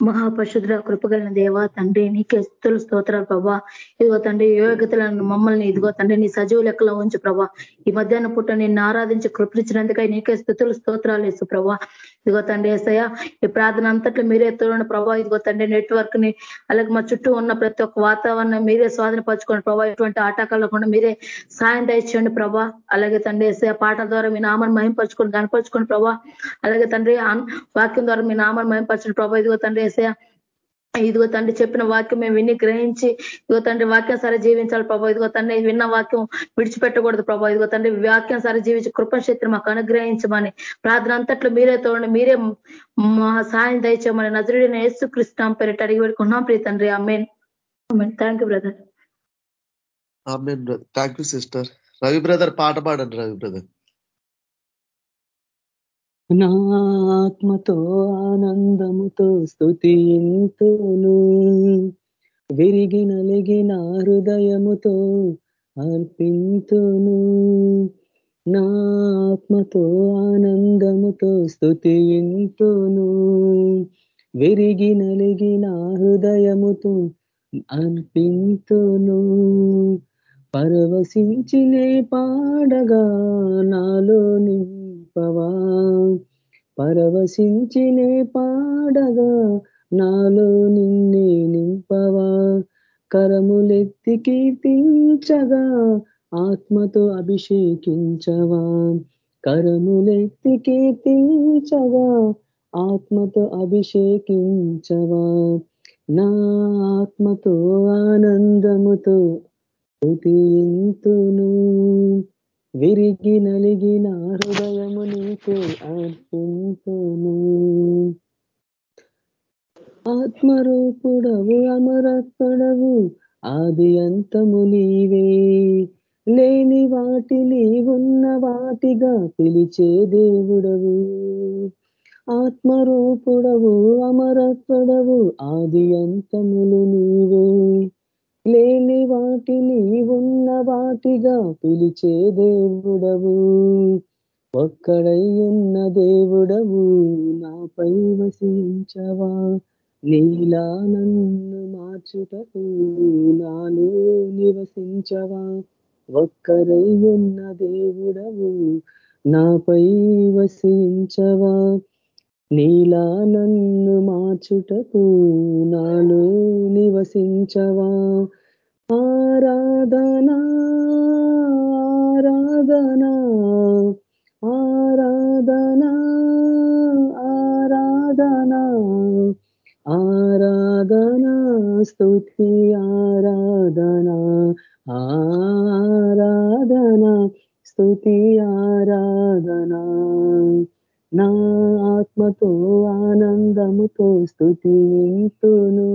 మహాపరిశుద్ర కృపగలిన దేవ తండ్రి నీకే స్థుతులు స్తోత్రాలు ప్రభా. ఇదిగో తండ్రి యోగ్యతలను మమ్మల్ని ఇదిగో తండ్రి నీ సజీవ లెక్కలో ఉంచు ప్రభా. ఈ మధ్యాహ్న పుట్ట నిన్ను ఆరాధించి కృపించినందుకై నీకే స్థుతులు స్తోత్రాలు వేసు ప్రభా. ఇదిగో తండ్రి ఏసయ్య ఈ ప్రార్థన అంతట్లో మీరే తోడండి ప్రభావ ఇదిగో తండ్రి నెట్వర్క్ని అలాగే మా చుట్టూ ఉన్న ప్రతి ఒక్క వాతావరణం మీరే స్వాధీనపరచుకోండి. ప్రభావ ఎటువంటి ఆటకాల్లో కూడా మీరే సాయం దయచేయండి ప్రభా. అలాగే తండ్రి ఏసయ్య పాటల ద్వారా మీ నామాన్ని మహింపరచుకొని కనపరచుకోండి ప్రభా. అలాగే తండ్రి వాక్యం ద్వారా మీ నామాన్ని మహింపరచండి ప్రభా ఇదిగో తండ్రి ఏసయ ఇదిగో తండ్రి చెప్పిన వాక్యం మేము విని గ్రహించి ఇదిగో తండ్రి వాక్యం సరే జీవించాలి ప్రభావ ఇదిగో తండ్రి విన్న వాక్యం విడిచిపెట్టకూడదు ప్రభావ ఇదిగో తండ్రి వాక్యం సరే జీవించి కృపశక్తిని మాకు అనుగ్రహించమని ప్రార్థన అంతట్లో మీరే తోడండి మీరే మా సాయం దయచేయమని నజరుడి నేస్తు కృష్ణం పేరిట అడిగి పెట్టుకున్నాం ప్రియ తండ్రి amen thank you brother. Thank you sister. Ravi brother పాట పాడండి రవి బ్రదర్. నా ఆత్మతో ఆనందముతో స్థుతింతును విరిగి నలిగిన హృదయముతో అర్పింతును. నా ఆత్మతో ఆనందముతో స్థుతింతును విరిగి నలిగిన హృదయముతో అర్పింతును. పరవశించినే పాడగా నాలో నింపవా పరవశించినే పాడగా నాలో నిన్నే నింపవా? కరములెత్తి కీర్తించగా ఆత్మతో అభిషేకించవా? కరములెత్తి కీర్తించగా ఆత్మతో అభిషేకించవా? నా ఆత్మతో ఆనందముతో స్థుతింతును విరిగి నలిగిన హృదయము నీకే అర్పింతును. ఆత్మరూపుడవు అమరత్వడవు ఆది అంతము నీవే. లేని వాటిని ఉన్న వాటిగా పిలిచే దేవుడవు. ఆత్మరూపుడవు అమరత్వడవు ఆది అంతములు నీవే. లేని వాటిని ఉన్న వాటిగా పిలిచే దేవుడవు. ఒక్కడై ఉన్న దేవుడవు నాపై వసించవా? నీలా నన్ను మార్చుటకు నాను నివసించవా? ఒక్కరై ఉన్న దేవుడవు నాపై వసించవా? నీలా నన్ను మార్చుటకు నాలో నివసించవా? ఆరాధనా ఆరాధనా ఆరాధనా ఆరాధనా ఆరాధనా స్తుతి ఆరాధనా ఆరాధనా స్తుతి ఆరాధనా. నా ఆత్మతో ఆనందముతో స్థుతింతును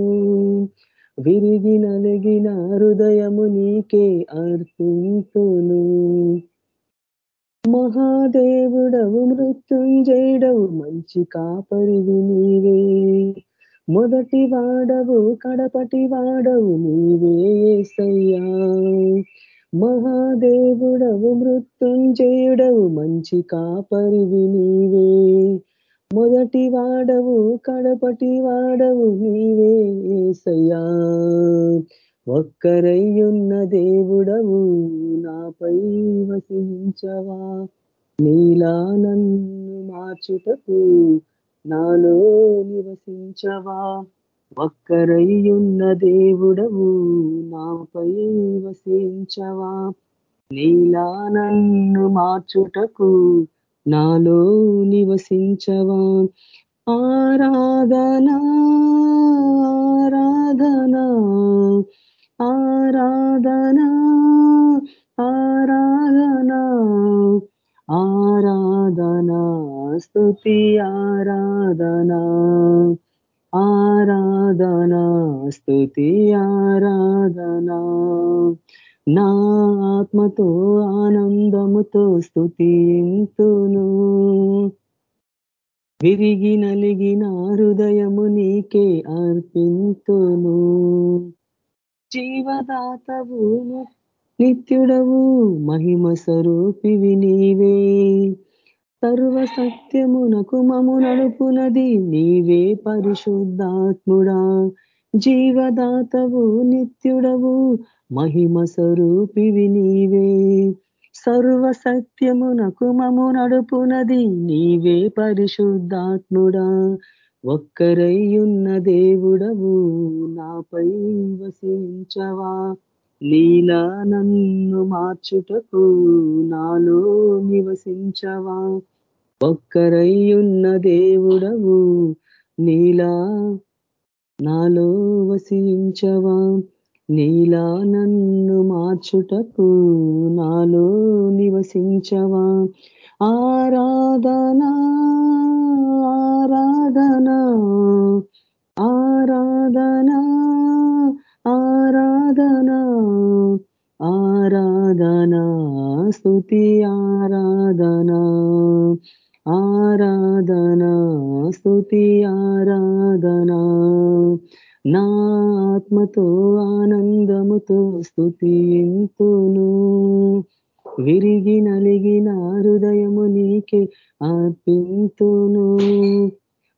విరిగి నలిగిన హృదయము నీకే అర్పింతును. మహాదేవుడవు మృత్యుంజయుడవు మంచి కాపరివి నీవే. మొదటి వాడవు కడపటి వాడవు నీవే సయ్యా మహాదేవుడవు మృత్యుంజయుడవు మంచి కాపరివి నీవే. మొదటి వాడవు కడపటి వాడవు నీవే సయ్యా ఒక్కరయ్యున్న దేవుడవు నాపై వసించవా? నీలా నన్ను మార్చుటకు నాలో నివసించవా? ఒక్కరయ్యున్న దేవుడవు నాపై వసించవా? నీలా నన్ను మార్చుటకు నాలో నివసించవా? ఆరాధనా ఆరాధనా ఆరాధనా ఆరాధనా ఆరాధనా స్తుతి ఆరాధనా. ఆరాధనా స్థుతి ఆరాధనా. నా ఆత్మతో ఆనందముతో స్థుతింతును విరిగి నలిగిన హృదయము నీకే అర్పింతును. జీవదాతవు నిత్యుడవు మహిమ స్వరూపివి నీవే. సర్వ సత్యమునకు మము నడుపునది. నీవే పరిశుద్ధాత్ముడా. జీవదాతవు నిత్యుడవు మహిమ స్వరూపివి నీవే. సర్వ సత్యమునకు మము నడుపునది. నీవే పరిశుద్ధాత్ముడా. ఒక్కరయ్యున్న దేవుడవు నాపై వసించవా? నీలా నన్ను మార్చుటకు నాలో నివసించవా? ఒక్కరయ్యున్న దేవుడవు నీలా నాలో వసించవా? నీలా నన్ను మార్చుటకు నాలో నివసించవా? ఆరాధనా ఆరాధనా ఆరాధనా ఆరాధనా. ఆరాధనా స్తుతి ఆరాధనా. ఆరాధనా స్తుతి ఆరాధనా. నా ఆత్మతో ఆనందముతో స్థుతింతును విరిగి నలిగిన హృదయము నీకే అర్పింతును.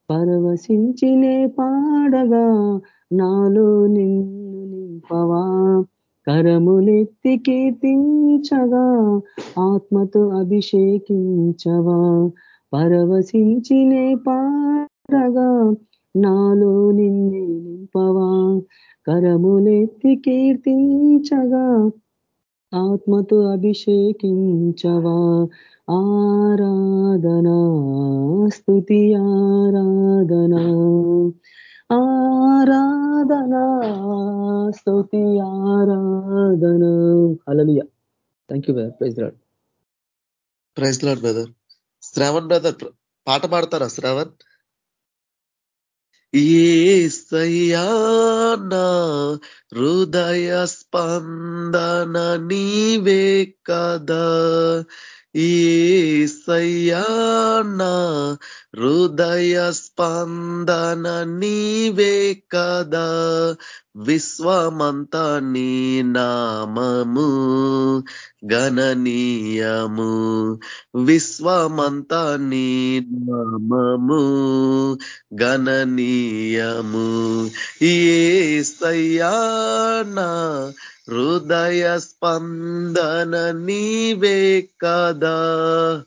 పరవశించినే పాడగా నాలో నిన్ను నింపవా. కరములెత్తి కీర్తించగా ఆత్మతో అభిషేకించవా పరవశించినే పారగా నాలో నిన్నే నింపవా. కరములెత్తి కీర్తించగా ఆత్మతో అభిషేకించవా. ఆరాధనా స్థుతి ఆరాధనా. ఆరాధనా స్తుతి ఆరాధన. Hallelujah thank you praise Lord praise Lord brother Shravan brother పాట పాడతారా శ్రావణ్? ఏసయ్యా నా హృదయ స్పందన నీవే కదా. ఈసయ్యానా హృదయ స్పందన నీవే కదా. విశ్వమంతా నీ నామము గణనీయము. విశ్వమంతా నీ నామము గణనీయము. సయ్యానా హృదయ స్పందన నీవే కదా.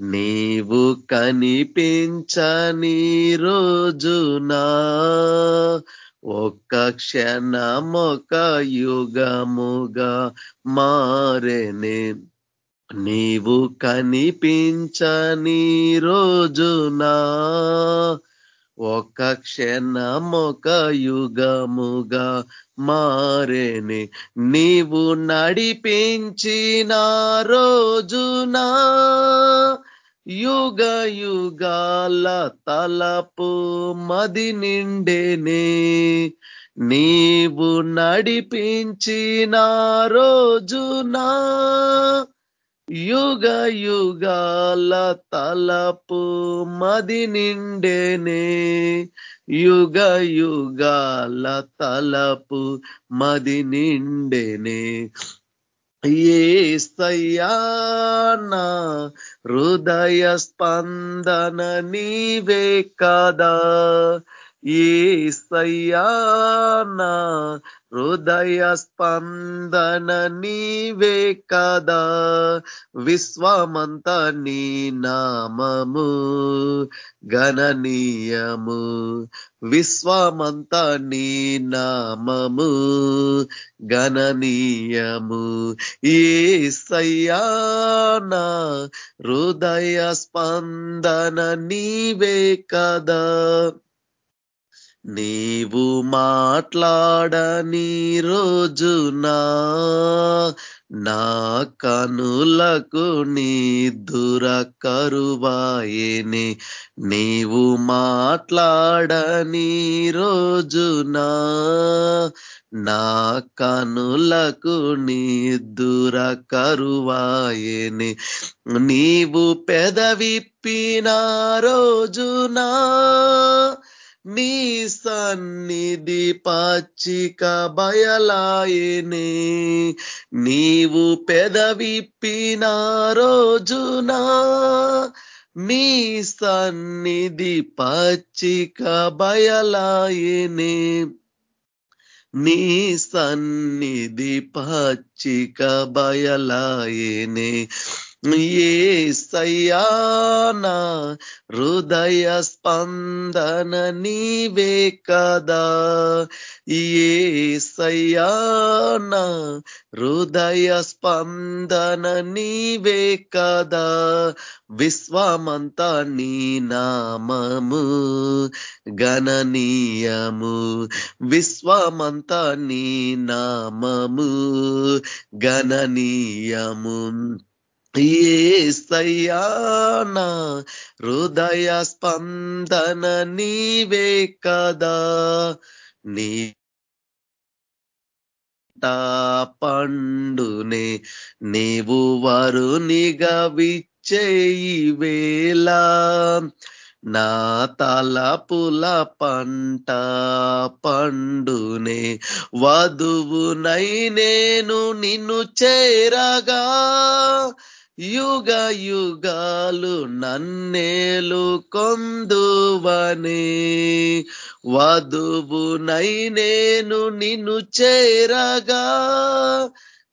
నీవు కనిపించని రోజునా ఒక్క క్షణమొక యుగముగా మారెనే. నీవు కనిపించని రోజునా ఒక క్షణమొక యుగముగా మారేని. నీవు నడిపించిన రోజున యుగ యుగాల తలపు మది నిండేనే. నీవు నడిపించిన రోజునా యుగ యుగాల తలపు మది నిండేనే. యుగ యుగాల తలపు మది నిండేనే. ఏస్తయ్యానా హృదయ స్పందన నీవే కదా? ఏస్తయ్యానా హృదయ స్పందన నీవే కదా. విశ్వమంత నీ నామము గణనీయము. విశ్వమంత నీ నామము గణనీయము. ఏ హృదయ స్పందన నీవే కదా. నీవు మాట్లాడని రోజునా నా కనులకు నీ దుర నీవు మాట్లాడని రోజునా నా కనులకు నీ దుర నీవు పెదవిప్పిన రోజునా నీ సన్నిధి పాచిక బయలాయనే. నీవు పెదవిప్పిన రోజున నీ సన్నిధి పాచిక బయలాయనే. నీ సన్నిధి పాచిక బయలాయనే. ఏ సయ్యానా హృదయ స్పందన నీవే కదా. ఏ సయ్యానా హృదయ స్పందన నీవే కదా. విశ్వమంతా నీ నామము గణనీయము. విశ్వమంతా నీ నామము గణనీయము. ఏసయ్యానా హృదయ స్పందన నీవే కదా. నీ పండునే నీవు వరునిగా విచ్చేయి వేళ. నా తలపుల పంట పండునే వధువునై నేను నిన్ను చేరగా. యుగ యుగాలు నన్నేలు కొందువనే. వధువునై నేను నిన్ను చేరగా.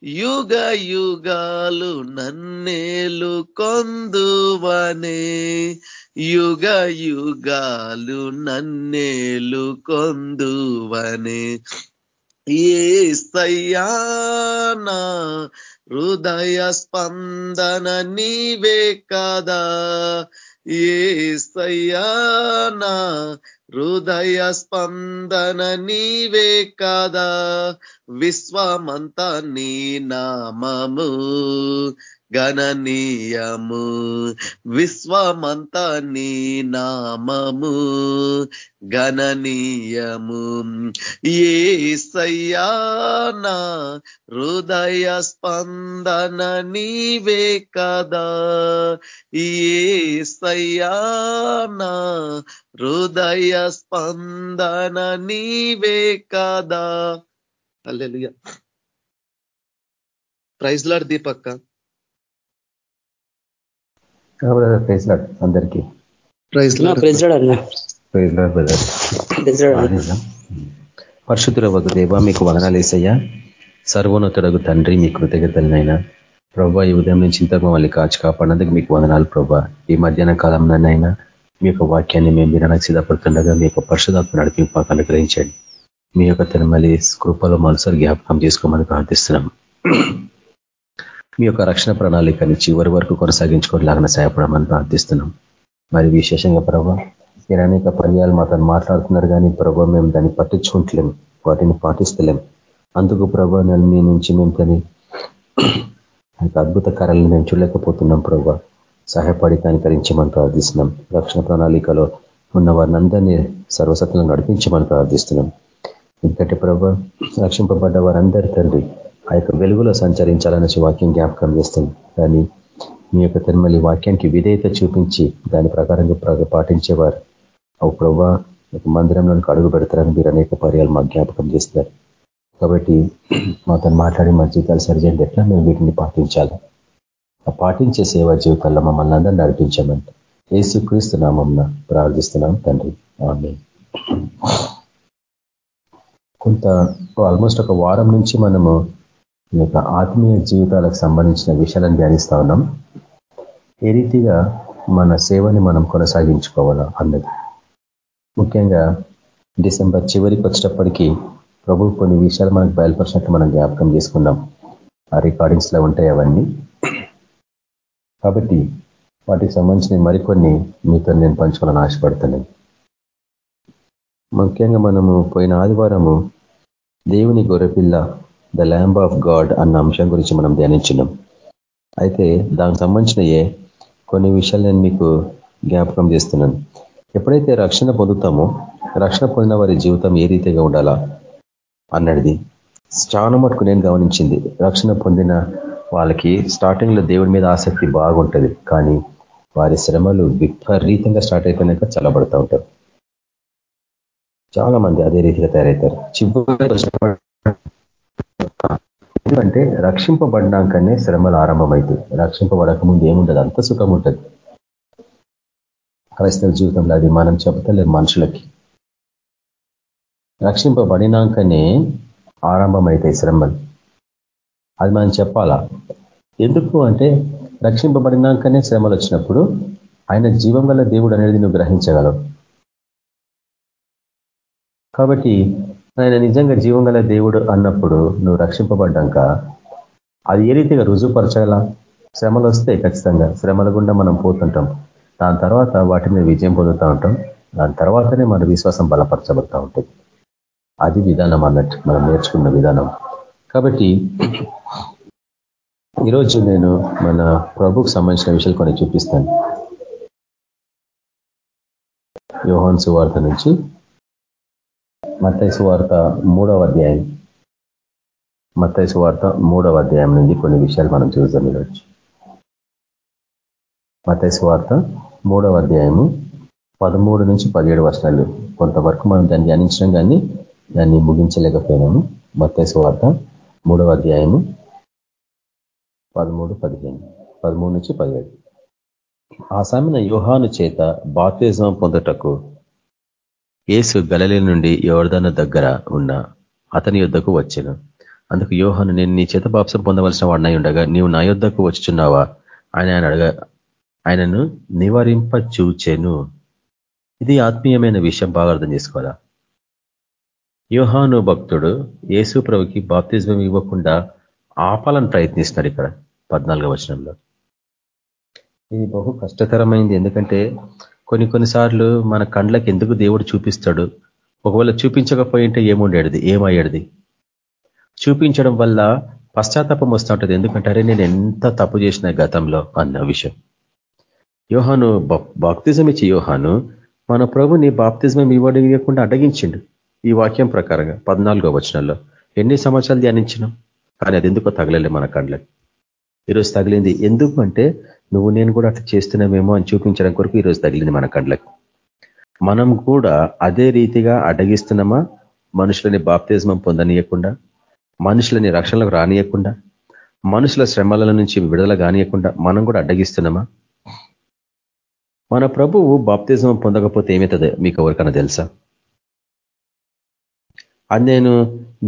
యుగ యుగాలు నన్నేలు కొందువనే. యుగ యుగాలు నన్నేలు కొందువనే. ఏ సయ్యానా హృదయ స్పందన నీవే కదా. ఏసయ్యానా హృదయ స్పందన నీవే కదా. విశ్వమంతా నీ నామము. గణనీయము విశ్వమంతా నీ నామము గణనీయము. ఏ సయ్యానా హృదయ స్పందన నీవే కదా. ఏ సయ్యానా హృదయ స్పందన నీవే కదా. అల్లెలుయ ప్రైజ్ లాడ్ దీపక్క ప్రైజ్ లాడ్ అందరికీ. ప్రైజ్ ప్రైజ్ లాడ్ అన్న. ప్రైజ్ లాడ్ బ్రదర్ పరిశుద్ధుల ఒక దేవ మీకు వదనాలు వేసయ్యా సర్వోన్నతుడగు తండ్రి మీ కృతజ్ఞతలనైనా. ప్రభా ఈ ఉదయం నుంచి ఇంతకు మమ్మల్ని కాచి కాపాడినందుకు మీకు వదనాలు ప్రభా. ఈ మధ్యాహ్న కాలంలోనైనా మీ యొక్క వాక్యాన్ని మేము వినడానికి సిద్ధపడుతుండగా మీ యొక్క పరిశుధాత్మ నడిపి మాకు అనుగ్రహించండి. మీ యొక్క తిరుమలి కృపలో మనసులు జ్ఞాపకం చేసుకోమని ప్రార్థిస్తున్నాం. మీ యొక్క రక్షణ ప్రణాళికని చివరి వరకు కొనసాగించుకోవడానికి సహాయపడమని ప్రార్థిస్తున్నాం. మరి విశేషంగా ప్రభావ మీరు అనేక పర్యాలు మాతో మాట్లాడుతున్నారు కానీ ప్రభావ మేము దాన్ని పట్టించుకుంటలేం వాటిని పాటిస్తలేం అందుకు ప్రభావ నేను మీ నుంచి మేము తని అద్భుత కార్యాలను మేము చూడలేకపోతున్నాం ప్రభావ సహాయపడి కనికరించమని ప్రార్థిస్తున్నాం. రక్షణ ప్రణాళికలో ఉన్న వారిని అందరినీ సర్వసత్లను నడిపించమని ప్రార్థిస్తున్నాం. ఎందుకంటే ప్రభావ రక్షింపబడ్డ వారందరి తండ్రి ఆ యొక్క వెలుగులో సంచరించాలనేసి వాక్యం జ్ఞాపకం చేస్తుంది. కానీ మీ యొక్క తిరుమల వాక్యానికి విధేయత చూపించి దాని ప్రకారంగా పాటించేవారు. అవు ప్రభా మందిరంలోనికి అడుగు పెడతారని మీరు అనేక పర్యాలు మాకు జ్ఞాపకం చేస్తారు కాబట్టి మాతో మాట్లాడి మా జీవితాలు సరిచేయండి. ఎట్లా మేము వీటిని పాటించాలి? ఆ పాటించే సేవా జీవితాల్లో మమ్మల్ని అందరూ నడిపించమంట ఏసుక్రీస్తు నామం ప్రార్థిస్తున్నాం తండ్రి. ఆమె కొంత ఆల్మోస్ట్ ఒక వారం నుంచి మనము ఈ యొక్క ఆత్మీయ జీవితాలకు సంబంధించిన విషయాలను ధ్యానిస్తా ఉన్నాం. ఏ రీతిగా మన సేవని మనం కొనసాగించుకోవాలా అన్నది. ముఖ్యంగా డిసెంబర్ చివరికి వచ్చేటప్పటికీ ప్రభు కొన్ని విషయాలు మనకు బయలుపరిచినట్టు మనం జ్ఞాపకం చేసుకున్నాం. ఆ రికార్డింగ్స్లో ఉంటాయి అవన్నీ. కాబట్టి వాటికి సంబంధించిన మరికొన్ని మీతో నేను పంచుకోవాలని ఆశపడుతున్నాను. ముఖ్యంగా మనము పోయిన ఆదివారము దేవుని గొర్రెపిల్ల ద ల్యాంబ్ ఆఫ్ గాడ్ అన్న అంశం గురించి మనం ధ్యానించినాం. అయితే దానికి సంబంధించినయే ఏ కొన్ని విషయాలు నేను మీకు జ్ఞాపకం చేస్తున్నాను. ఎప్పుడైతే రక్షణ పొందుతామో రక్షణ పొందిన వారి జీవితం ఏ రీతిగా ఉండాలా అన్నది చాలా మటుకు నేను గమనించింది. రక్షణ పొందిన వాళ్ళకి స్టార్టింగ్లో దేవుడి మీద ఆసక్తి బాగుంటుంది. కానీ వారి శ్రమలు విపరీతంగా స్టార్ట్ అయిపోయినాక చల్లబడుతూ ఉంటారు. చాలా మంది అదే రీతిగా తయారవుతారు. చివరి ఎందుకంటే రక్షింపబడినాకనే శ్రమలు ఆరంభమవుతాయి రక్షింపబడక ముందు ఏముండదు? అంత సుఖం ఉంటుంది క్రైస్తవ జీవితంలో అది మనం చెబుతలేదు మనుషులకి. రక్షింపబడినాకనే ఆరంభమవుతాయి శ్రమలు. అది మనం చెప్పాలా? ఎందుకు అంటే రక్షింపబడినాకనే శ్రమలు వచ్చినప్పుడు ఆయన జీవం దేవుడు అనేది నువ్వు గ్రహించగలవు. కాబట్టి ఆయన నిజంగా జీవం గల దేవుడు అన్నప్పుడు నువ్వు రక్షింపబడ్డాక అది ఏ రీతిగా రుజువుపరచాలా? శ్రమలు వస్తాయి ఖచ్చితంగా శ్రమల గుండా మనం పోతుంటాం. దాని తర్వాత వాటి మీద విజయం పొందుతూ ఉంటాం. దాని తర్వాతనే మన విశ్వాసం బలపరచబడతా ఉంటుంది. అది విధానం అన్నట్టు మనం నేర్చుకున్న విధానం. కాబట్టి ఈరోజు నేను మన ప్రభుకు సంబంధించిన విషయాలు కొన్ని చూపిస్తాను. యోహాన్ సువార్త నుంచి మత్తైసు వార్త మూడవ అధ్యాయం. మత్తైసు వార్త మూడవ అధ్యాయం నుండి కొన్ని విషయాలు మనం చూద్దాం ఈరోజు. మత్తైసు వార్త మూడవ అధ్యాయము పదమూడు నుంచి పదిహేడు వర్షాలు కొంతవరకు మనం దాన్ని ధ్యానించడం కానీ దాన్ని ముగించలేకపోయినాము. మత్తైసు వార్త మూడవ అధ్యాయము పదమూడు పదిహేను పదమూడు నుంచి పదిహేడు. ఆ సమయన యోహాను చేత బాప్తిజం పొందటకు ఏసు గలలి నుండి యోర్ధన దగ్గర ఉన్న అతని యుద్ధకు వచ్చాను. అందుకు యోహాను నేను నీ చేత బాప్సం పొందవలసిన వాడినై ఉండగా నీవు నా యుద్ధకు వచ్చుచున్నావా? ఆయన ఆయన అడగ ఆయనను నివారింప చూచెను ఇది ఆత్మీయమైన విషయం బాగా అర్థం చేసుకోవాలా? యోహాను భక్తుడు యేసు ప్రభుకి బాప్తిజం ఇవ్వకుండా ఆపాలని ప్రయత్నిస్తున్నాడు ఇక్కడ పద్నాలుగో వచనంలో. ఇది బహు కష్టతరమైంది ఎందుకంటే కొన్ని కొన్నిసార్లు మన కండ్లకి ఎందుకు దేవుడు చూపిస్తాడు? ఒకవేళ చూపించకపోయింటే ఏముండేది ఏమయ్యేది చూపించడం వల్ల పశ్చాత్తాపం వస్తూ ఉంటుంది ఎందుకంటే నేను ఎంత తప్పు చేసిన గతంలో అన్న విషయం. యోహాను బాప్తిజం ఇచ్చి యోహాను మన ప్రభుని బాప్తిజం ఇవ్వకుండా అడ్డగించిండు ఈ వాక్యం ప్రకారంగా పద్నాలుగో వచనంలో. ఎన్ని సంవత్సరాలు ధ్యానించినాం? కానీ అది ఎందుకో తగలలే మన కండ్లకి. ఈరోజు తగిలింది ఎందుకు అంటే నువ్వు నేను కూడా అట్లా చేస్తున్నామేమో అని చూపించడం కొరకు ఈరోజు తగిలింది మన కండ్లకు మనం కూడా అదే రీతిగా అడ్డగిస్తున్నామా? మనుషులని బాప్తిజమం పొందనీయకుండా మనుషులని రక్షణలకు రానియకుండా మనుషుల శ్రమల నుంచి విడుదల కానియకుండా మనం కూడా అడ్డగిస్తున్నామా? మన ప్రభువు బాప్తిజం పొందకపోతే ఏమవుతుంది మీకు ఎవరికైనా తెలుసా? అది నేను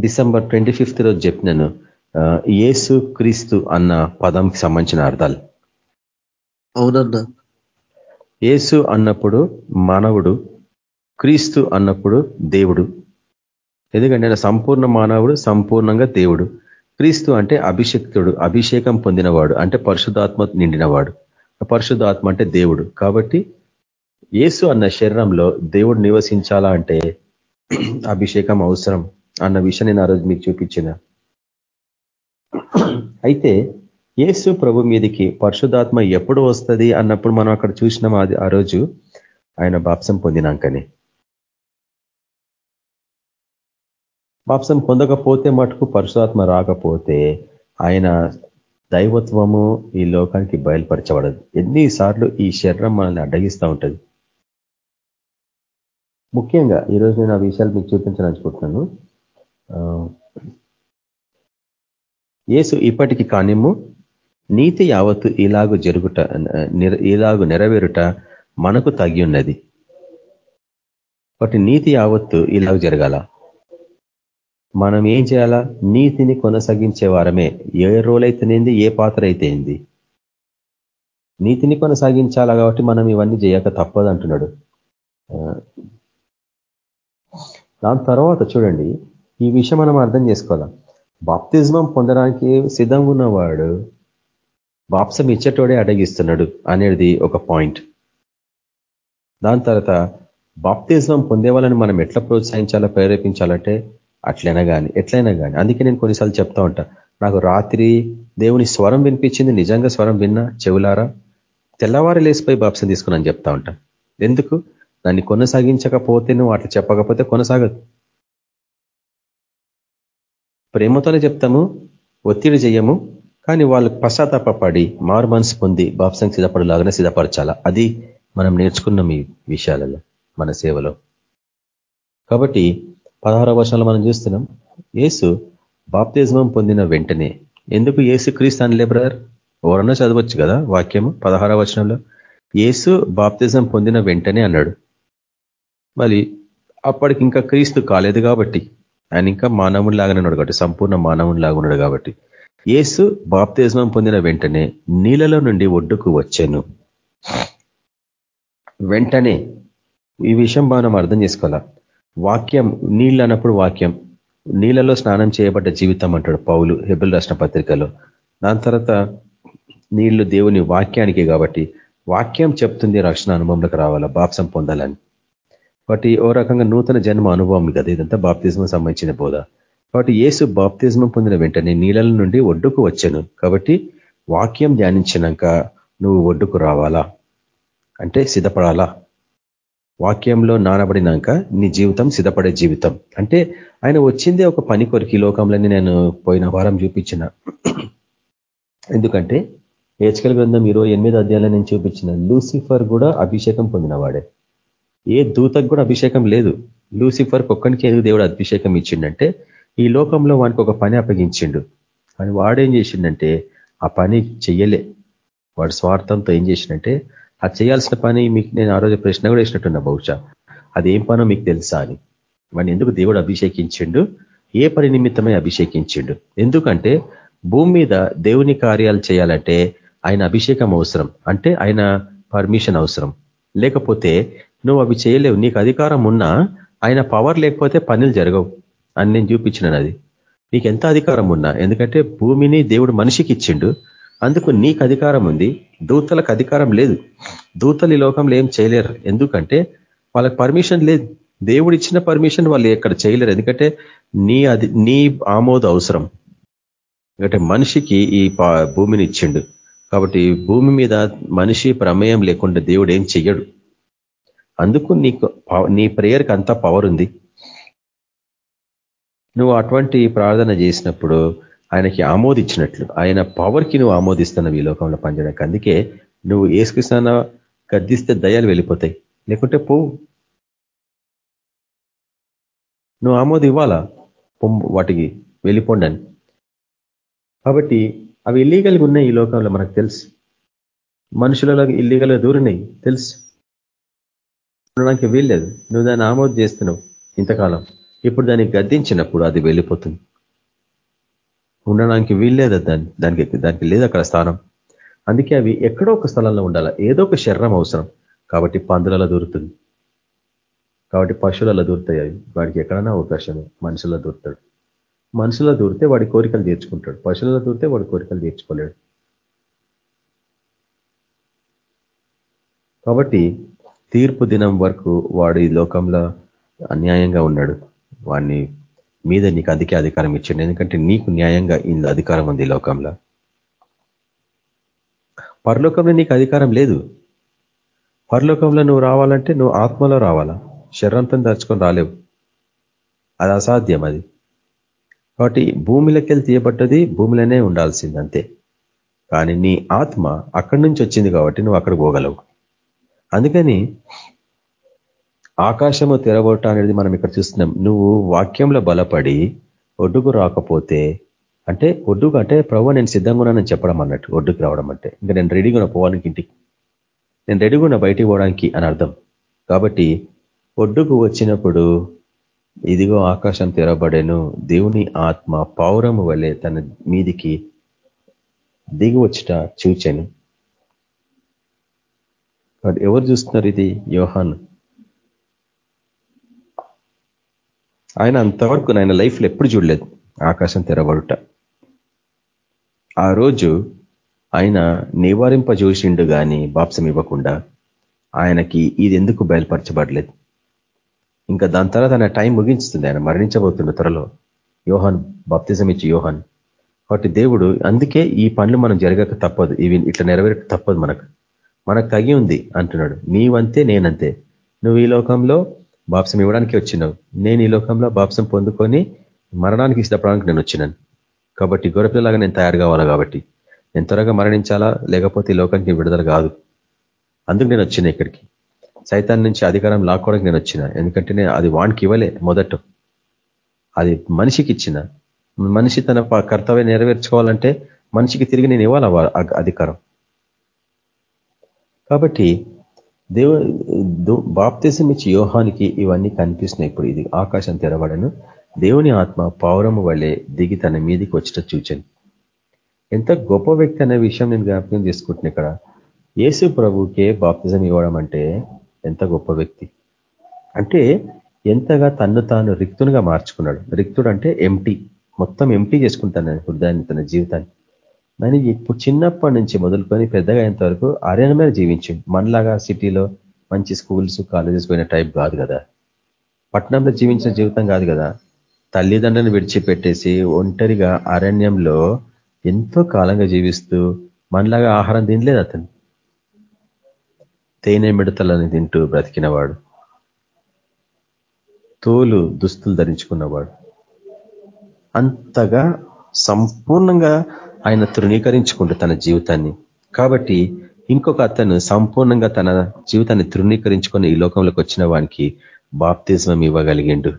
డిసెంబర్ ట్వంటీ ఫిఫ్త్ రోజు చెప్పినాను. ఏసు క్రీస్తు అన్న పదంకి సంబంధించిన అర్థాలు. అవునన్నా. ఏసు అన్నప్పుడు మానవుడు క్రీస్తు అన్నప్పుడు దేవుడు. ఎందుకంటే ఆయన సంపూర్ణ మానవుడు సంపూర్ణంగా దేవుడు. క్రీస్తు అంటే అభిషక్తుడు అభిషేకం పొందినవాడు అంటే పరిశుధాత్మ నిండినవాడు. పరిశుధాత్మ అంటే దేవుడు. కాబట్టి ఏసు అన్న శరీరంలో దేవుడు నివసించాలా అంటే అభిషేకం అవసరం అన్న విషయం నేను ఆ రోజు మీకు చూపించిన. అయితే యేసు ప్రభు మీదికి పరిశుధాత్మ ఎప్పుడు వస్తుంది అన్నప్పుడు మనం అక్కడ చూసినాం అది ఆ రోజు ఆయన బాప్సం పొందినాకనే. బాప్సం పొందకపోతే మటుకు పరశురాత్మ రాకపోతే ఆయన దైవత్వము ఈ లోకానికి బయలుపరచబడదు. ఎన్నిసార్లు ఈ శరీరం మనల్ని అడ్డగిస్తూ ఉంటుంది. ముఖ్యంగా ఈరోజు నేను ఆ విషయాలు మీకు చూపించాలనుకుంటున్నాను ఏసు ఇప్పటికి కానిమ్ము. నీతి యావత్తు ఇలాగు జరుగుట ఇలాగు నెరవేరుట మనకు తగి ఉన్నది ఒకటి నీతి యావత్తు ఇలాగ జరగాల. మనం ఏం చేయాలా? నీతిని కొనసాగించే వారమే. ఏ రోల్ అయితేనేంది ఏ పాత్ర అయితేంది నీతిని కొనసాగించాలా కాబట్టి మనం ఇవన్నీ చేయక తప్పదు అంటున్నాడు. దాని తర్వాత చూడండి. ఈ విషయం మనం అర్థం చేసుకోవాలా. బాప్తిజమం పొందడానికి సిద్ధంగా ఉన్నవాడు వాప్సం ఇచ్చేటోడే అడగిస్తున్నాడు అనేది ఒక పాయింట్. దాని తర్వాత బాప్తిజం పొందే వాళ్ళని మనం ఎట్లా ప్రోత్సహించాలా ప్రేరేపించాలంటే అట్లైనా కానీ ఎట్లయినా కానీ అందుకే నేను కొన్నిసార్లు చెప్తా ఉంటా నాకు రాత్రి దేవుని స్వరం వినిపించింది నిజంగా స్వరం విన్నా చెవులారా? తెల్లవారి లేసిపోయి బాప్సం తీసుకున్నాను చెప్తా ఉంటా. ఎందుకు? దాన్ని కొనసాగించకపోతే నువ్వు అట్లా చెప్పకపోతే కొనసాగదు. ప్రేమతోనే చెప్తాము ఒత్తిడి చెయ్యము కానీ వాళ్ళు పశ్చాత్తాపడి మారు మనసు పొంది బాప్సం సిద్ధపడలాగానే సిద్ధపరచాల? అది మనం నేర్చుకున్నాం ఈ విషయాలలో మన సేవలో. కాబట్టి పదహారవ వర్షాలు మనం చూస్తున్నాం ఏసు బాప్తిజమం పొందిన వెంటనే ఎందుకు ఏసు క్రీస్తు అనలే బ్రదర్ ఎవరన్నా చదవచ్చు కదా వాక్యము పదహారవ వచనంలో? ఏసు బాప్తిజం పొందిన వెంటనే అన్నాడు. మరి అప్పటికి ఇంకా క్రీస్తు కాలేదు కాబట్టి ఆయన ఇంకా మానవునిలాగానే ఉన్నాడు కాబట్టి సంపూర్ణ మానవునిలాగా ఉన్నాడు కాబట్టి యేసు బాప్తిజమం పొందిన వెంటనే నీళ్ళలో నుండి ఒడ్డుకు వచ్చాను. వెంటనే ఈ విషయం మనం అర్థం చేసుకోవాలా? వాక్యం నీళ్ళు అన్నప్పుడు వాక్యం. నీళ్ళలో స్నానం చేయబడ్డ జీవితం అంటాడు పౌలు హెబుల్ రాసిన పత్రికలో. దాని తర్వాత నీళ్ళు దేవుని వాక్యానికి కాబట్టి వాక్యం చెప్తుంది రక్షణ అనుభవంలోకి రావాలా? బాప్సం పొందాలని. కాబట్టి ఓ రకంగా నూతన జన్మ అనుభవం కదా ఇదంతా? బాప్తిజం సంబంధించిన బోధ. కాబట్టి ఏసు బాప్తిజమం పొందిన వెంటనే నీళ్ళ నుండి ఒడ్డుకు వచ్చాను. కాబట్టి వాక్యం ధ్యానించినాక నువ్వు ఒడ్డుకు రావాలా? అంటే సిద్ధపడాలా? వాక్యంలో నానబడినాక నీ జీవితం సిద్ధపడే జీవితం. అంటే ఆయన వచ్చిందే ఒక పని కొరికి లోకంలోని నేను పోయిన వారం చూపించిన. ఎందుకంటే ఏచకల గ్రంథం ఇరవై ఎనిమిది అధ్యాయంలో నేను చూపించిన లూసిఫర్ కూడా అభిషేకం పొందినవాడే. ఏ దూతకు కూడా అభిషేకం లేదు. లూసిఫర్ ఒక్కడికి ఎందుకు దేవుడు అభిషేకం ఇచ్చిండంటే ఈ లోకంలో వానికి ఒక పని అప్పగించిండు. కానీ వాడేం చేసిండంటే ఆ పని చెయ్యలే. వాడు స్వార్థంతో ఏం చేసిండంటే ఆ చేయాల్సిన పని మీకు నేను ఆ రోజు ప్రశ్న కూడా వేసినట్టున్నా బహుశా. అది ఏం పనో మీకు తెలుసా అని. వాడిని ఎందుకు దేవుడు అభిషేకించిండు? ఏ పని నిమిత్తమై అభిషేకించిండు? ఎందుకంటే భూమి మీద దేవుని కార్యాలు చేయాలంటే ఆయన అభిషేకం అవసరం. అంటే ఆయన పర్మిషన్ అవసరం. లేకపోతే నువ్వు అవి చేయలేవు. నీకు అధికారం ఉన్నా ఆయన పవర్ లేకపోతే పనులు జరగవు. అని నేను చూపించినాను అది. నీకు ఎంత అధికారం ఉన్నా? ఎందుకంటే భూమిని దేవుడు మనిషికి ఇచ్చిండు. అందుకు నీకు అధికారం ఉంది. దూతలకు అధికారం లేదు. దూతలు ఈ లోకంలో ఏం చేయలేరు. ఎందుకంటే వాళ్ళకి పర్మిషన్ లేదు. దేవుడు ఇచ్చిన పర్మిషన్ వాళ్ళు ఎక్కడ చేయలేరు. ఎందుకంటే నీ అది నీ ఆమోద అవసరం. ఎందుకంటే మనిషికి ఈ భూమిని ఇచ్చిండు. కాబట్టి భూమి మీద మనిషి ప్రమేయం లేకుండా దేవుడు ఏం చెయ్యడు. అందుకు నీకు నీ ప్రేయర్కి అంతా పవర్ ఉంది. నువ్వు అటువంటి ప్రార్థన చేసినప్పుడు ఆయనకి ఆమోదించినట్లు ఆయన పవర్కి నువ్వు ఆమోదిస్తున్నావు ఈ లోకంలో పనిచేయడానికి. అందుకే నువ్వు ఏసుకృష్ణ గద్దిస్తే దయాలు వెళ్ళిపోతాయి. లేకుంటే పోవు నువ్వు ఆమోది ఇవ్వాలా? వాటికి వెళ్ళిపోండి అని. కాబట్టి అవి ఇల్లీగల్గా ఉన్నాయి ఈ లోకంలో మనకు తెలుసు. మనుషులలో ఇల్లీగల్గా దూరినాయి తెలుసు. ఉండడానికి వీల్లేదు. నువ్వు దాన్ని ఆమోదం చేస్తున్నావు ఇంతకాలం. ఇప్పుడు దాన్ని గద్దించినప్పుడు అది వెళ్ళిపోతుంది. ఉండడానికి వీల్లేదు దాన్ని. దానికి దానికి లేదు అక్కడ స్థానం. అందుకే అవి ఎక్కడో ఒక స్థలంలో ఉండాలి. ఏదో ఒక శరీరం అవసరం. కాబట్టి పందులలో దూరుతుంది. కాబట్టి పశువులలో దూరుతాయి అవి. వాడికి ఎక్కడైనా అవకాశం మనుషుల్లో దూరుతాడు. మనుషుల్లో దూరితే వాడి కోరికలు తీర్చుకుంటాడు. పశువులలో దూరితే వాడి కోరికలు తీర్చుకోలేడు. కాబట్టి తీర్పు దినం వరకు వాడు ఈ లోకంలో అన్యాయంగా ఉన్నాడు. వాడిని మీద నీకు అందుకే అధికారం ఇచ్చిండు. ఎందుకంటే నీకు న్యాయంగా ఇందు అధికారం ఉంది లోకంలో. పరలోకంలో నీకు అధికారం లేదు. పరలోకంలో నువ్వు రావాలంటే నువ్వు ఆత్మలో రావాలా? శరీరంతో దర్చుకొని రాలేవు. అది అసాధ్యం అది. కాబట్టి భూమిలోకి తీయబడ్డది భూమిలోనే ఉండాల్సింది అంతే. కానీ నీ ఆత్మ అక్కడి నుంచి వచ్చింది కాబట్టి నువ్వు అక్కడ పోగలవు. అందుకని ఆకాశము తెరవట అనేది మనం ఇక్కడ చూస్తున్నాం. నువ్వు వాక్యంలో బలపడి ఒడ్డుకు రాకపోతే అంటే ఒడ్డుకు అంటే ప్రభు నేను సిద్ధంగా ఉన్నానని చెప్పడం అన్నట్టు ఒడ్డుకు రావడం అంటే. ఇంకా నేను రెడీగా ఉన్న పోవడానికి ఇంటికి నేను రెడీగా ఉన్న బయటికి పోవడానికి అని అర్థం. కాబట్టి ఒడ్డుకు వచ్చినప్పుడు ఇదిగో ఆకాశం తెరబడేను దేవుని ఆత్మ పౌరము వలె తన మీదికి దిగి వచ్చుట చూచాను. ఎవరు చూస్తున్నారు ఇది? యోహాన్. ఆయన అంతవరకు ఆయన లైఫ్లో ఎప్పుడు చూడలేదు. ఆకాశం తెరబడుట ఆ రోజు ఆయన నివారింప చూసిండు కానీ బాప్సం ఇవ్వకుండా ఆయనకి ఇది ఎందుకు బయలుపరచబడలేదు. ఇంకా దాని తర్వాత ఆయన టైం ముగించుతుంది. ఆయన మరణించబోతుండే త్వరలో. యోహాన్ బాప్తిజం ఇచ్చి యోహాన్. కాబట్టి దేవుడు అందుకే ఈ పనులు మనం జరగక తప్పదు. ఇవి ఇట్లా నెరవేరక తప్పదు మనకు. మనకు తగి ఉంది అంటున్నాడు. నీవంతే నేనంతే. నువ్వు ఈ లోకంలో బాప్సం ఇవ్వడానికి వచ్చినావు. నేను ఈ లోకంలో బాప్సం పొందుకొని మరణానికి ఇష్టపడడానికి నేను వచ్చినాను. కాబట్టి గొరపిల్లలాగా నేను తయారు కావాలా కాబట్టి? నేను త్వరగా మరణించాలా? లేకపోతే ఈ లోకానికి విడుదల కాదు. అందుకు నేను వచ్చిన ఇక్కడికి. సైతాన్ నుంచి అధికారం లాక్కోవడానికి నేను వచ్చిన. ఎందుకంటే నేను అది వానికి ఇవ్వలే మొదట. అది మనిషికి ఇచ్చిన. మనిషి తన కర్తవ్యం నెరవేర్చుకోవాలంటే మనిషికి తిరిగి నేను ఇవ్వాలా అధికారం? కాబట్టి దేవ బాప్తిజం ఇచ్చి యోహానికి ఇవన్నీ కనిపిస్తున్నాయి. ఇప్పుడు ఇది ఆకాశం తెరవడను. దేవుని ఆత్మ పౌరము వల్లే దిగి తన మీదికి వచ్చిట చూచాను. ఎంత గొప్ప వ్యక్తి అనే విషయం నేను జ్ఞాపకం చేసుకుంటున్నా ఇక్కడ. యేసు ప్రభుకే బాప్తిజం ఇవ్వడం అంటే ఎంత గొప్ప వ్యక్తి. అంటే ఎంతగా తన్ను తాను రిక్తునిగా మార్చుకున్నాడు. రిక్తుడు అంటే ఎంటీ మొత్తం ఎంటీ చేసుకుంటాను హృదయాన్ని తన జీవితాన్ని. మరి ఇప్పుడు చిన్నప్పటి నుంచి మొదలుకొని పెద్దగా అయ్యేంత వరకు అరణ్యమైన జీవించింది మనలాగా సిటీలో మంచి స్కూల్స్ కాలేజెస్ పోయిన టైప్ కాదు కదా. పట్టణంలో జీవించిన జీవితం కాదు కదా. తల్లిదండ్రులను విడిచిపెట్టేసి ఒంటరిగా అరణ్యంలో ఎంతో కాలంగా జీవిస్తూ మనలాగా ఆహారం తినలేదు అతను. తేనె మిడతలని తింటూ బ్రతికినవాడు. తోలు దుస్తులు ధరించుకున్నవాడు. అంతగా సంపూర్ణంగా ఆయన తృణీకరించుకుంటూ తన జీవితాన్ని. కాబట్టి ఇంకొక అతను సంపూర్ణంగా తన జీవితాన్ని తృణీకరించుకొని ఈ లోకంలోకి వచ్చిన వానికి బాప్తిజం ఇవ్వగలిగిండు.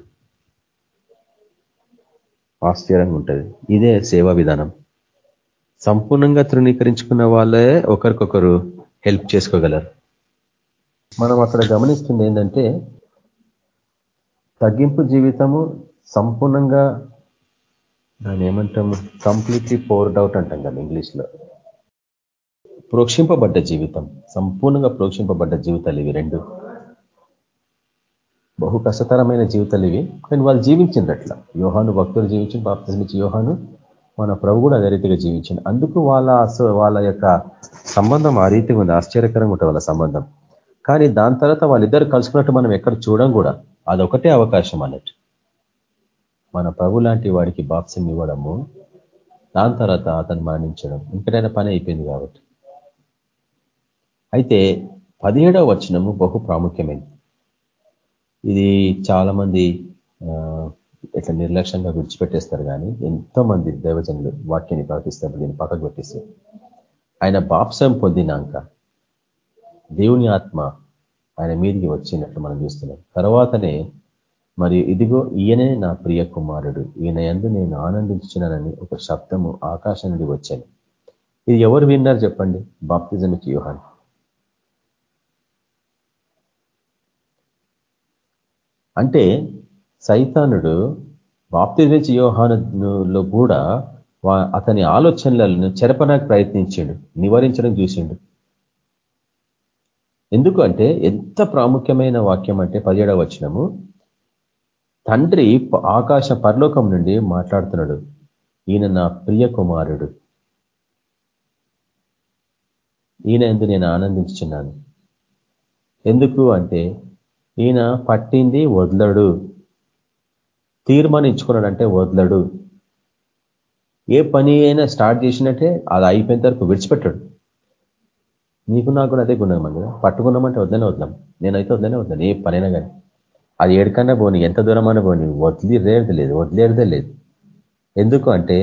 ఆశ్చర్యంగా ఉంటుంది. ఇదే సేవా విధానం. సంపూర్ణంగా తృణీకరించుకున్న వాళ్ళే ఒకరికొకరు హెల్ప్ చేసుకోగలరు. మనం అక్కడ గమనిస్తుంది ఏంటంటే తగ్గింపు జీవితము సంపూర్ణంగా దాన్ని ఏమంటాము? కంప్లీట్లీ పోర్డ్ అవుట్ అంటాం కదా ఇంగ్లీష్లో. ప్రోక్షింపబడ్డ జీవితం. సంపూర్ణంగా ప్రోక్షింపబడ్డ జీవితాలు ఇవి రెండు. బహు కష్టతరమైన జీవితాలు ఇవి. కానీ వాళ్ళు జీవించింది అట్లా యోహాను భక్తులు జీవించి బాప్తిజమించి యోహాను మన ప్రభు కూడా అదే రీతిగా జీవించింది అందుకు వాళ్ళ వాళ్ళ యొక్క సంబంధం ఆ రీతిగా ఉంది. ఆశ్చర్యకరంగా ఉంటుంది వాళ్ళ సంబంధం. కానీ దాని తర్వాత వాళ్ళిద్దరు కలుసుకున్నట్టు మనం ఎక్కడ చూడం కూడా. అదొకటే అవకాశం అన్నట్టు. మన ప్రభు లాంటి వాడికి బాప్సం ఇవ్వడము దాని తర్వాత అతను మరణించడం. ఇంకటైనా పని అయిపోయింది కాబట్టి. అయితే పదిహేడవ వచనము బహు ప్రాముఖ్యమైనది. ఇది చాలా మంది ఇట్లా నిర్లక్ష్యంగా విడిచిపెట్టేస్తారు కానీ ఎంతో మంది దైవజనులు వాక్యాన్ని ప్రవర్తిస్తారు దీన్ని పక్కకు పెట్టేస్తారు ఆయన బాప్సం పొందినాక దేవుని ఆత్మ ఆయన మీదికి వచ్చినట్లు మనం చూస్తున్నాం. తర్వాతనే మరియు ఇదిగో ఈయనే నా ప్రియ కుమారుడు. ఈయన ఎందు నేను ఆనందించినానని ఒక శబ్దము ఆకాశం నుండి వచ్చాను ఇది ఎవరు విన్నారు చెప్పండి? బాప్తిజం ఇచ్చి అంటే సైతానుడు బాప్తిజం యోహానులో కూడా అతని ఆలోచనలను చెరపడానికి ప్రయత్నించాడు నివారించడం చూసిండు. ఎందుకు అంటే ఎంత ప్రాముఖ్యమైన వాక్యం అంటే పదిహేడవ వచనము తండ్రి ఆకాశ పరలోకం నుండి మాట్లాడుతున్నాడు. ఈయన నా ప్రియ కుమారుడు ఈయన ఎందు నేను ఆనందించున్నాను ఎందుకు అంటే ఈయన పట్టింది వదలడు. తీర్మానించుకున్నాడంటే వదలడు. ఏ పని అయినా స్టార్ట్ చేసినట్టే అది అయిపోయిన వరకు విడిచిపెట్టాడు. నీకు నాకు అదే గుణం అండి. పట్టుకున్నామంటే వద్దనే వద్దాం నేనైతే వద్దనే వద్దాను ఏ పనైనా కానీ. అది ఏడికన్నా పోని ఎంత దూరమైనా పోని వదిలిరేది లేదు వదిలేదే లేదు ఎందుకు అంటే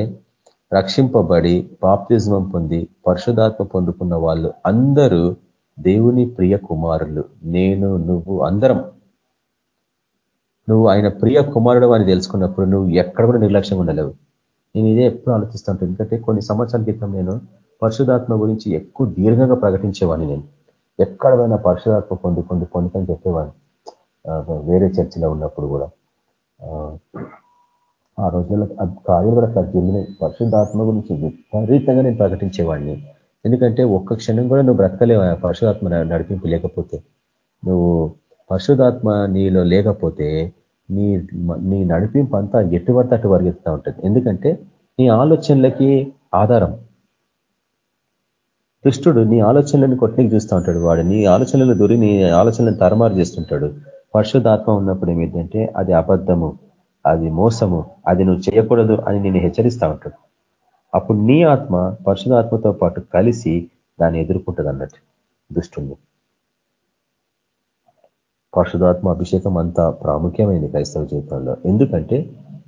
రక్షింపబడి బాప్తిజమం పొంది పరిశుధాత్మ పొందుకున్న వాళ్ళు అందరూ దేవుని ప్రియ కుమారులు. నేను నువ్వు అందరం. నువ్వు ఆయన ప్రియ కుమారుడు అని తెలుసుకున్నప్పుడు నువ్వు ఎక్కడ కూడా నిర్లక్ష్యం ఉండలేవు. నేను ఇదే ఎప్పుడు ఆలోచిస్తుంటాను ఎందుకంటే కొన్ని సంవత్సరాల క్రితం నేను పరిశుధాత్మ గురించి ఎక్కువ దీర్ఘంగా ప్రకటించేవాడిని నేను. ఎక్కడ పోయినా పరిశుధాత్మ పొందుకుంటూ పొందుకని చెప్పేవాడిని. వేరే చర్చిలో ఉన్నప్పుడు కూడా. ఆ రోజుల్లో కార్యాలు కూడా అట్లా జరిగినాయి పరిశుద్ధాత్మ గురించి విపరీతంగా నేను ప్రకటించేవాడిని. ఎందుకంటే ఒక్క క్షణం కూడా నువ్వు బ్రతకలేవు. పరిశుధాత్మ నడిపింపు లేకపోతే నువ్వు పరిశుధాత్మ నీలో లేకపోతే నీ నీ నడిపింపు అంతా ఎటువంటి అటు పరిగెత్తుతూ ఉంటుంది. ఎందుకంటే నీ ఆలోచనలకి ఆధారం. దుష్టుడు నీ ఆలోచనలను కొట్టికి చూస్తూ ఉంటాడు వాడు. నీ ఆలోచనలు దూరి నీ ఆలోచనలను తరమారు చేస్తుంటాడు. పరిశుద్ధాత్మ ఉన్నప్పుడు ఏమిటంటే అది అబద్ధము అది మోసము అది నువ్వు చేయకూడదు అని నేను హెచ్చరిస్తా ఉంటాడు అప్పుడు నీ ఆత్మ పరిశుధాత్మతో పాటు కలిసి దాన్ని ఎదుర్కొంటుంది అన్నట్టు దుష్టుని పరిశుధాత్మ అభిషేకం అంత ప్రాముఖ్యమైంది క్రైస్తవ జీవితంలో. ఎందుకంటే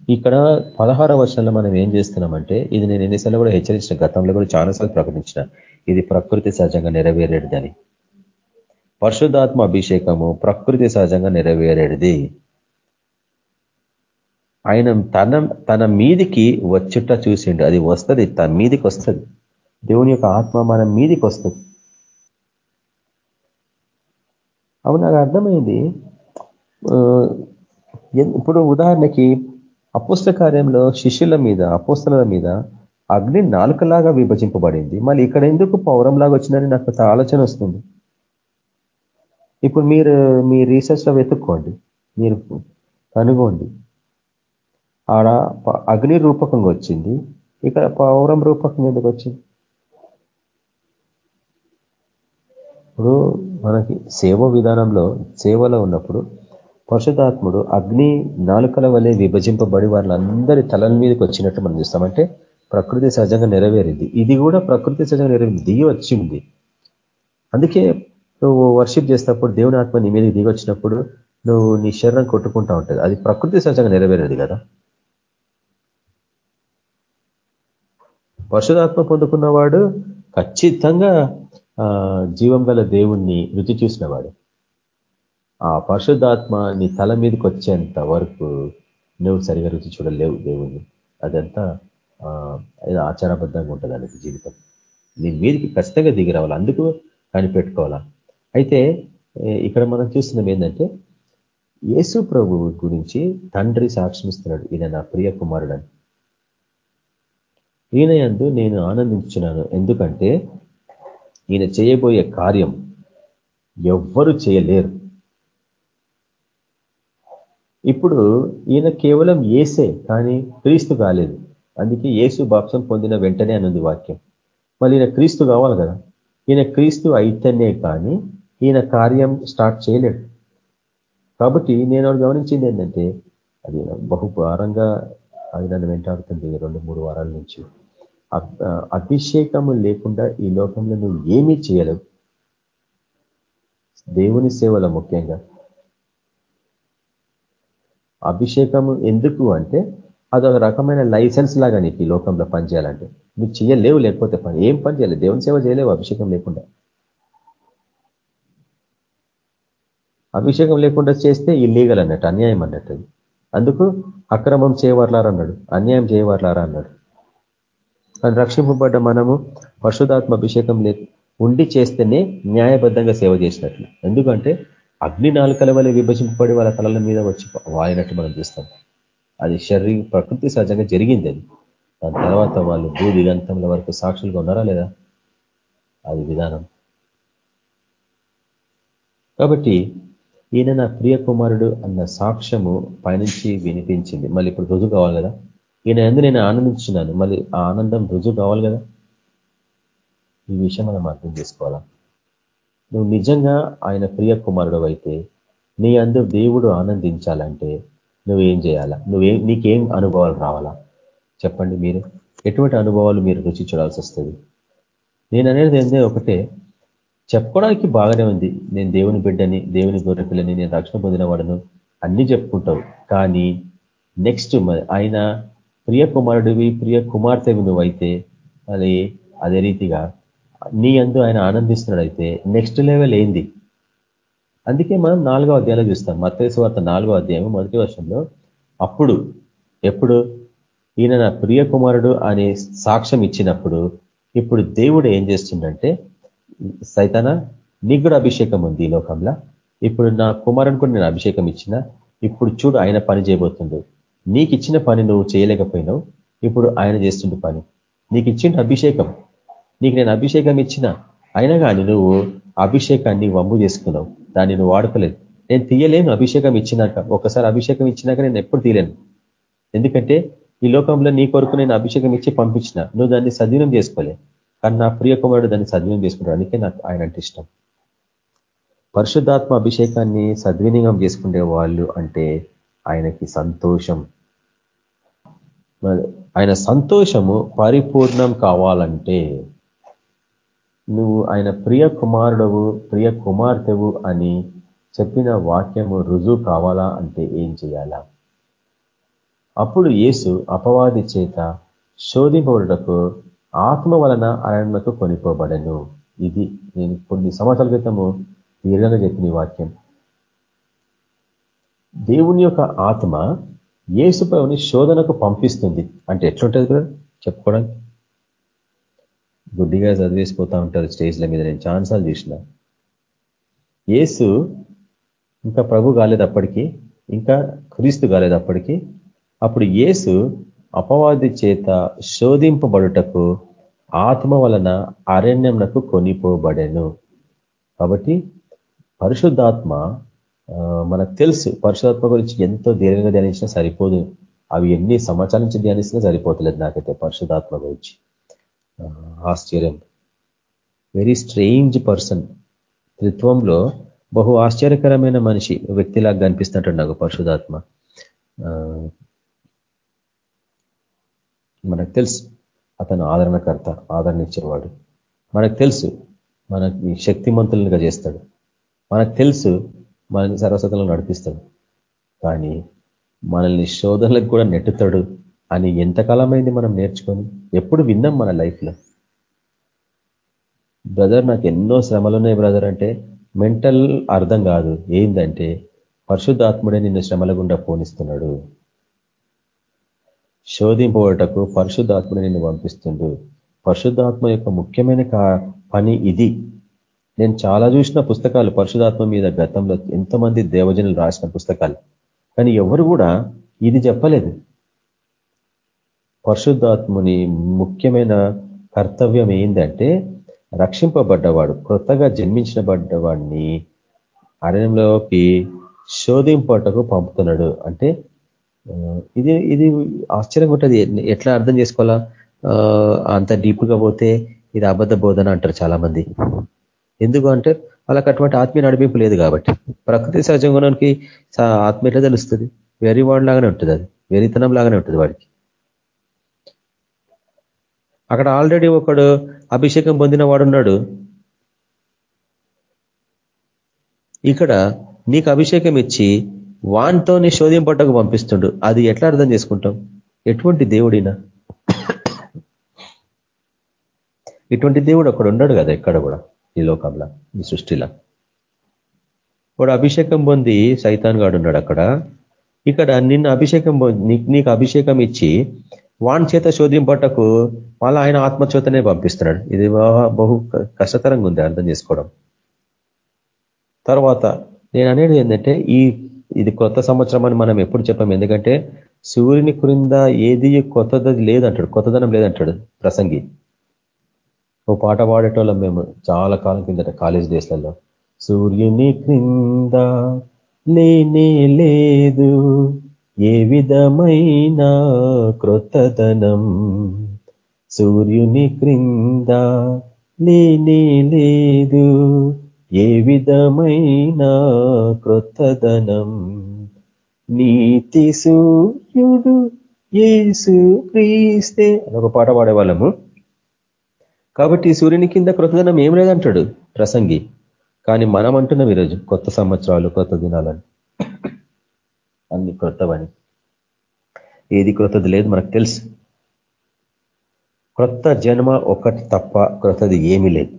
ఇక్కడ పదహార వర్షాల్లో మనం ఏం చేస్తున్నామంటే ఇది నేను ఎన్నిసార్లు కూడా హెచ్చరించిన గతంలో కూడా చాలాసార్లు ప్రకటించిన ఇది ప్రకృతి సహజంగా నెరవేరేదని పరిశుద్ధాత్మ అభిషేకము ప్రకృతి సహజంగా నెరవేరేది. ఆయన తన తన మీదికి వచ్చుట చూసిండు. అది వస్తుంది తన మీదికి వస్తుంది. దేవుని యొక్క ఆత్మ మన మీదికి వస్తుంది. అవును నాకు అర్థమైంది? ఇప్పుడు ఉదాహరణకి అపుస్త కార్యంలో శిష్యుల మీద అపుస్తల మీద అగ్ని నాలుకలాగా విభజింపబడింది. మళ్ళీ ఇక్కడ ఎందుకు పౌరంలాగా వచ్చిందని నాకు ఆలోచన వస్తుంది. ఇప్పుడు మీరు మీ రీసెర్చ్లో వెతుక్కోండి. మీరు కనుగోండి. ఆడ అగ్ని రూపకంగా వచ్చింది. ఇక్కడ పౌరం రూపకంగా ఎందుకు వచ్చింది? ఇప్పుడు మనకి సేవ విధానంలో సేవలో ఉన్నప్పుడు పరిశుధాత్ముడు అగ్ని నాలుకల వలె విభజింపబడి వాళ్ళందరి తలల మీదకి వచ్చినట్టు మనం చూస్తామంటే ప్రకృతి సహజంగా నెరవేరింది. ఇది కూడా ప్రకృతి సహజంగా నెరవేరింది. దిగి వచ్చింది. అందుకే నువ్వు వర్షిప్ చేసినప్పుడు దేవుని ఆత్మ నీ మీద దిగొచ్చినప్పుడు నువ్వు నీ శరీరం కొట్టుకుంటా ఉంటుంది. అది ప్రకృతి సహజంగా నెరవేరేది కదా? పరిశుధాత్మ పొందుకున్నవాడు ఖచ్చితంగా జీవం గల దేవుణ్ణి రుచి చూసినవాడు. ఆ పరిశుద్ధాత్మ నీ తల మీదకి వచ్చేంత వరకు నువ్వు సరిగా రుచి చూడలేవు దేవుణ్ణి. అదంతా ఆచారబద్ధంగా ఉంటుంది అనేది జీవితం. నీ మీదకి ఖచ్చితంగా దిగి రావాలి. అందుకు కనిపెట్టుకోవాలా? అయితే ఇక్కడ మనం చూస్తున్నాం ఏంటంటే యేసు ప్రభు గురించి తండ్రి సాక్షిస్తున్నాడు ఈయన నా ప్రియ కుమారుడని. ఈయన ఎందు నేను ఆనందించున్నాను ఎందుకంటే ఈయన చేయబోయే కార్యం ఎవ్వరు చేయలేరు. ఇప్పుడు ఈయన కేవలం ఏసే కానీ క్రీస్తు కాలేదు. అందుకే ఏసు బాప్సం పొందిన వెంటనే అనుంది వాక్యం. మళ్ళీ ఈయన క్రీస్తు కావాలి కదా. ఈయన క్రీస్తు అయితేనే కానీ ఈయన కార్యం స్టార్ట్ చేయలేడు. కాబట్టి నేను గమనించింది ఏంటంటే అది బహుభారంగా అది నన్ను వెంటాడుతుంది రెండు మూడు వారాల నుంచి. అభిషేకము లేకుండా ఈ లోకంలో నువ్వు ఏమీ చేయలేవు. దేవుని సేవల ముఖ్యంగా. అభిషేకము ఎందుకు అంటే అదొక రకమైన లైసెన్స్ లాగా నీకు ఈ లోకంలో పనిచేయాలంటే. నువ్వు చేయలేవు లేకపోతే పని ఏం పని చేయలేదు దేవుని సేవ చేయలేవు అభిషేకం లేకుండా. అభిషేకం లేకుండా చేస్తే ఇల్లీగల్ అన్నట్టు అన్యాయం అన్నట్టు అందుకు అక్రమం చేయవర్లారా అన్నాడు అన్యాయం చేయవర్లారా అన్నాడు. అని రక్షింపబడ్డ మనము పరిశుధాత్మ అభిషేకం లే ఉండి చేస్తేనే న్యాయబద్ధంగా సేవ చేసినట్లు. ఎందుకంటే అగ్ని నాలుకల వల్ల విభజింపబడి వాళ్ళ తలల మీద వచ్చి వాయినట్టు మనం చూస్తాం. అది శరీర ప్రకృతి సహజంగా జరిగింది అది. దాని తర్వాత వాళ్ళు భూ దిగంతముల వరకు సాక్షులుగా ఉన్నారా లేదా? అది విధానం. కాబట్టి ఈయన నా ప్రియ కుమారుడు అన్న సాక్ష్యము పైనుంచి వినిపించింది. మళ్ళీ ఇప్పుడు రుజువు కావాలి కదా? ఈయన ఎందు నేను ఆనందించున్నాను మళ్ళీ ఆ ఆనందం రుజువు కావాలి కదా? ఈ విషయం మనం అర్థం చేసుకోవాలా? నువ్వు నిజంగా ఆయన ప్రియ కుమారుడు అయితే నీ అందు దేవుడు ఆనందించాలంటే నువ్వేం చేయాలా? నువ్వేం నీకేం అనుభవాలు రావాలా? చెప్పండి మీరు. ఎటువంటి అనుభవాలు మీరు రుచి చూడాల్సి వస్తుంది? నేను అనేది ఏందే ఒకటే. చెప్పుకోవడానికి బాగానే ఉంది. నేను దేవుని బిడ్డని దేవుని గొర్రెపిల్లని నేను రక్షణ పొందిన వాడను అన్ని చెప్పుకుంటావు. కానీ నెక్స్ట్ ఆయన ప్రియ కుమారుడివి ప్రియ కుమార్తెవి నువ్వైతే అది అదే రీతిగా నీ అందు ఆయన ఆనందిస్తున్నాడైతే నెక్స్ట్ లెవెల్ ఏంది? అందుకే మనం నాలుగో అధ్యాయంలో చూస్తాం. మత్తేసు వార్త నాలుగో అధ్యాయం మొదటి వర్షంలో అప్పుడు ఎప్పుడు ఈయన నా ప్రియ కుమారుడు అనే సాక్ష్యం ఇచ్చినప్పుడు ఇప్పుడు దేవుడు ఏం చేస్తుండంటే సైతాన నీకు కూడా అభిషేకం ఉంది ఈ లోకంలో. ఇప్పుడు నా కుమారుని కూడా నేను అభిషేకం ఇచ్చిన ఇప్పుడు చూడు ఆయన పని చేయబోతుండు. నీకు ఇచ్చిన పని నువ్వు చేయలేకపోయినావు ఇప్పుడు ఆయన చేస్తుండే పని. నీకు ఇచ్చిండు అభిషేకం. నీకు నేను అభిషేకం ఇచ్చిన అయినా కానీ నువ్వు అభిషేకాన్ని వమ్ము చేసుకున్నావు. దాన్ని నువ్వు వాడుకోలేదు. నేను తీయలేను అభిషేకం ఇచ్చినాక. ఒకసారి అభిషేకం ఇచ్చినాక నేను ఎప్పుడు తీయలేను. ఎందుకంటే ఈ లోకంలో నీ కొరకు నేను అభిషేకం ఇచ్చి పంపించిన. నువ్వు దాన్ని సద్వినం చేసుకోలే. కానీ నా ప్రియ కుమారుడు దాన్ని సద్వినియోగం చేసుకుంటాడు. అందుకే నాకు ఆయన అంటే ఇష్టం. పరిశుద్ధాత్మ అభిషేకాన్ని సద్వినియోగం చేసుకునే వాళ్ళు అంటే ఆయనకి సంతోషం. ఆయన సంతోషము పరిపూర్ణం కావాలంటే నువ్వు ఆయన ప్రియ కుమారుడవు ప్రియ కుమార్తెవు అని చెప్పిన వాక్యము రుజువు కావాలా అంటే ఏం చేయాలా? అప్పుడు యేసు అపవాది చేత శోధింపబడుటకు ఆత్మ వలన అరణ్యకు కొనిపోబడను. ఇది నేను కొన్ని సంవత్సరాల క్రితము దీర్ఘంగా చెప్పిన వాక్యం. దేవుని యొక్క ఆత్మ ఏసుప్రభుని శోధనకు పంపిస్తుంది. అంటే ఎట్లుంటుంది కదా చెప్పుకోవడానికి. గుడ్డిగా చదివేసిపోతూ ఉంటారు స్టేజ్ల మీద. నేను ఛాన్సాలు చూసిన. ఏసు ఇంకా ప్రభు కాలేదు అప్పటికి ఇంకా క్రీస్తు కాలేదు అప్పటికి. అప్పుడు యేసు అపవాది చేత శోధింపబడుటకు ఆత్మ వలన అరణ్యంకు కొనిపోబడెను. కాబట్టి పరిశుద్ధాత్మ మనకు తెలుసు పరిశుధాత్మ గురించి ఎంతో దీర్ఘంగా ధ్యానించినా సరిపోదు. అవి ఎన్ని సమాచారం నుంచి ధ్యానిస్తున్నా సరిపోతలేదు నాకైతే పరిశుధాత్మ గురించి. ఆశ్చర్యం. వెరీ స్ట్రేంజ్ పర్సన్ త్రిత్వంలో బహు ఆశ్చర్యకరమైన మనిషి వ్యక్తిలాగా కనిపిస్తుంటాడు నాకు పరిశుధాత్మ మనకు తెలుసు. అతను ఆదరణకర్త ఆదరణ ఇచ్చేవాడు మనకు తెలుసు మనకి శక్తిమంతులుగా చేస్తాడు. మనకు తెలుసు మనల్ని సర్వసతలను నడిపిస్తాడు. కానీ మనల్ని శోధనలకు కూడా నెట్టుతాడు అని ఎంతకాలమైంది మనం నేర్చుకొని? ఎప్పుడు విన్నాం మన లైఫ్లో? బ్రదర్ నాకు ఎన్నో శ్రమలు ఉన్నాయి బ్రదర్ అంటే మెంటల్ అర్థం కాదు. ఏంటంటే పరిశుద్ధాత్ముడే నిన్ను శ్రమల గుండా పోనిస్తున్నాడు. శోధింపబడటకు పరిశుద్ధాత్మని నిన్ను పంపిస్తుండు. పరిశుద్ధాత్మ యొక్క ముఖ్యమైన పని ఇది. నేను చాలా చూసిన పుస్తకాలు పరిశుధాత్మ మీద గతంలో ఎంతమంది దేవజనులు రాసిన పుస్తకాలు. కానీ ఎవరు కూడా ఇది చెప్పలేదు. పరిశుద్ధాత్ముని ముఖ్యమైన కర్తవ్యం ఏంటంటే రక్షింపబడ్డవాడు కొత్తగా జన్మించిన పడ్డవాడిని అరణ్యంలోకి శోధింపటకు పంపుతున్నాడు. అంటే ఇది ఇది ఆశ్చర్యంగా ఉంటుంది ఎట్లా అర్థం చేసుకోవాలా? అంత డీప్గా పోతే ఇది అబద్ధ బోధన అంటారు చాలా మంది ఎందుకు అంటే వాళ్ళకి అటువంటి ఆత్మీయ నడిపింపు లేదు కాబట్టి. ప్రకృతి సహజంగానికి ఆత్మ ఎట్లా తెలుస్తుంది? వెరీ వాడ్ లాగానే ఉంటుంది అది. వెరితనం లాగానే ఉంటుంది వాడికి. అక్కడ ఆల్రెడీ ఒకడు అభిషేకం పొందిన వాడున్నాడు. ఇక్కడ నీకు అభిషేకం ఇచ్చి వాన్తోని శోధింపటకు పంపిస్తుండు. అది ఎట్లా అర్థం చేసుకుంటాం? ఎటువంటి దేవుడినా? ఇటువంటి దేవుడు అక్కడ ఉన్నాడు కదా ఎక్కడ కూడా ఈ లోకంలో ఈ సృష్టిలో. వాడు అభిషేకం పొంది సైతాన్ గాడు ఉన్నాడు అక్కడ. ఇక్కడ నిన్ను అభిషేకం నీకు అభిషేకం ఇచ్చి వాన్ చేత శోధింపటకు మళ్ళీ ఆయన ఆత్మచేతనే పంపిస్తున్నాడు. ఇది బహు కష్టతరంగా ఉంది అర్థం చేసుకోవడం. తర్వాత నేను అనేది ఏంటంటే ఈ ఇది కొత్త సంవత్సరం అని మనం ఎప్పుడు చెప్పాం. ఎందుకంటే సూర్యుని క్రింద ఏది కొత్తది లేదంటాడు. కొత్తదనం లేదంటాడు ప్రసంగి. ఓ పాట పాడేటోళ్ళం మేము చాలా కాలం కిందట కాలేజ్ డేస్లలో. సూర్యుని క్రింద లేనే లేదు. ఏ విధమైన క్రొత్తదనం? సూర్యుని క్రింద లేనే లేదు. ఏ విధమైన క్రొత్తదనం? నీతి సూర్యుడు ఏసు క్రీస్తే అని ఒక పాట పాడేవాళ్ళము. కాబట్టి సూర్యుని కింద క్రొత్తదనం ఏం లేదంటాడు ప్రసంగి. కానీ మనం అంటున్నాం ఈరోజు కొత్త సంవత్సరాలు కొత్త దినాలని. అన్ని క్రొత్తవని. ఏది క్రొత్తది లేదు మనకు తెలుసు. క్రొత్త జన్మ ఒకటి తప్ప క్రొత్తది ఏమీ లేదు.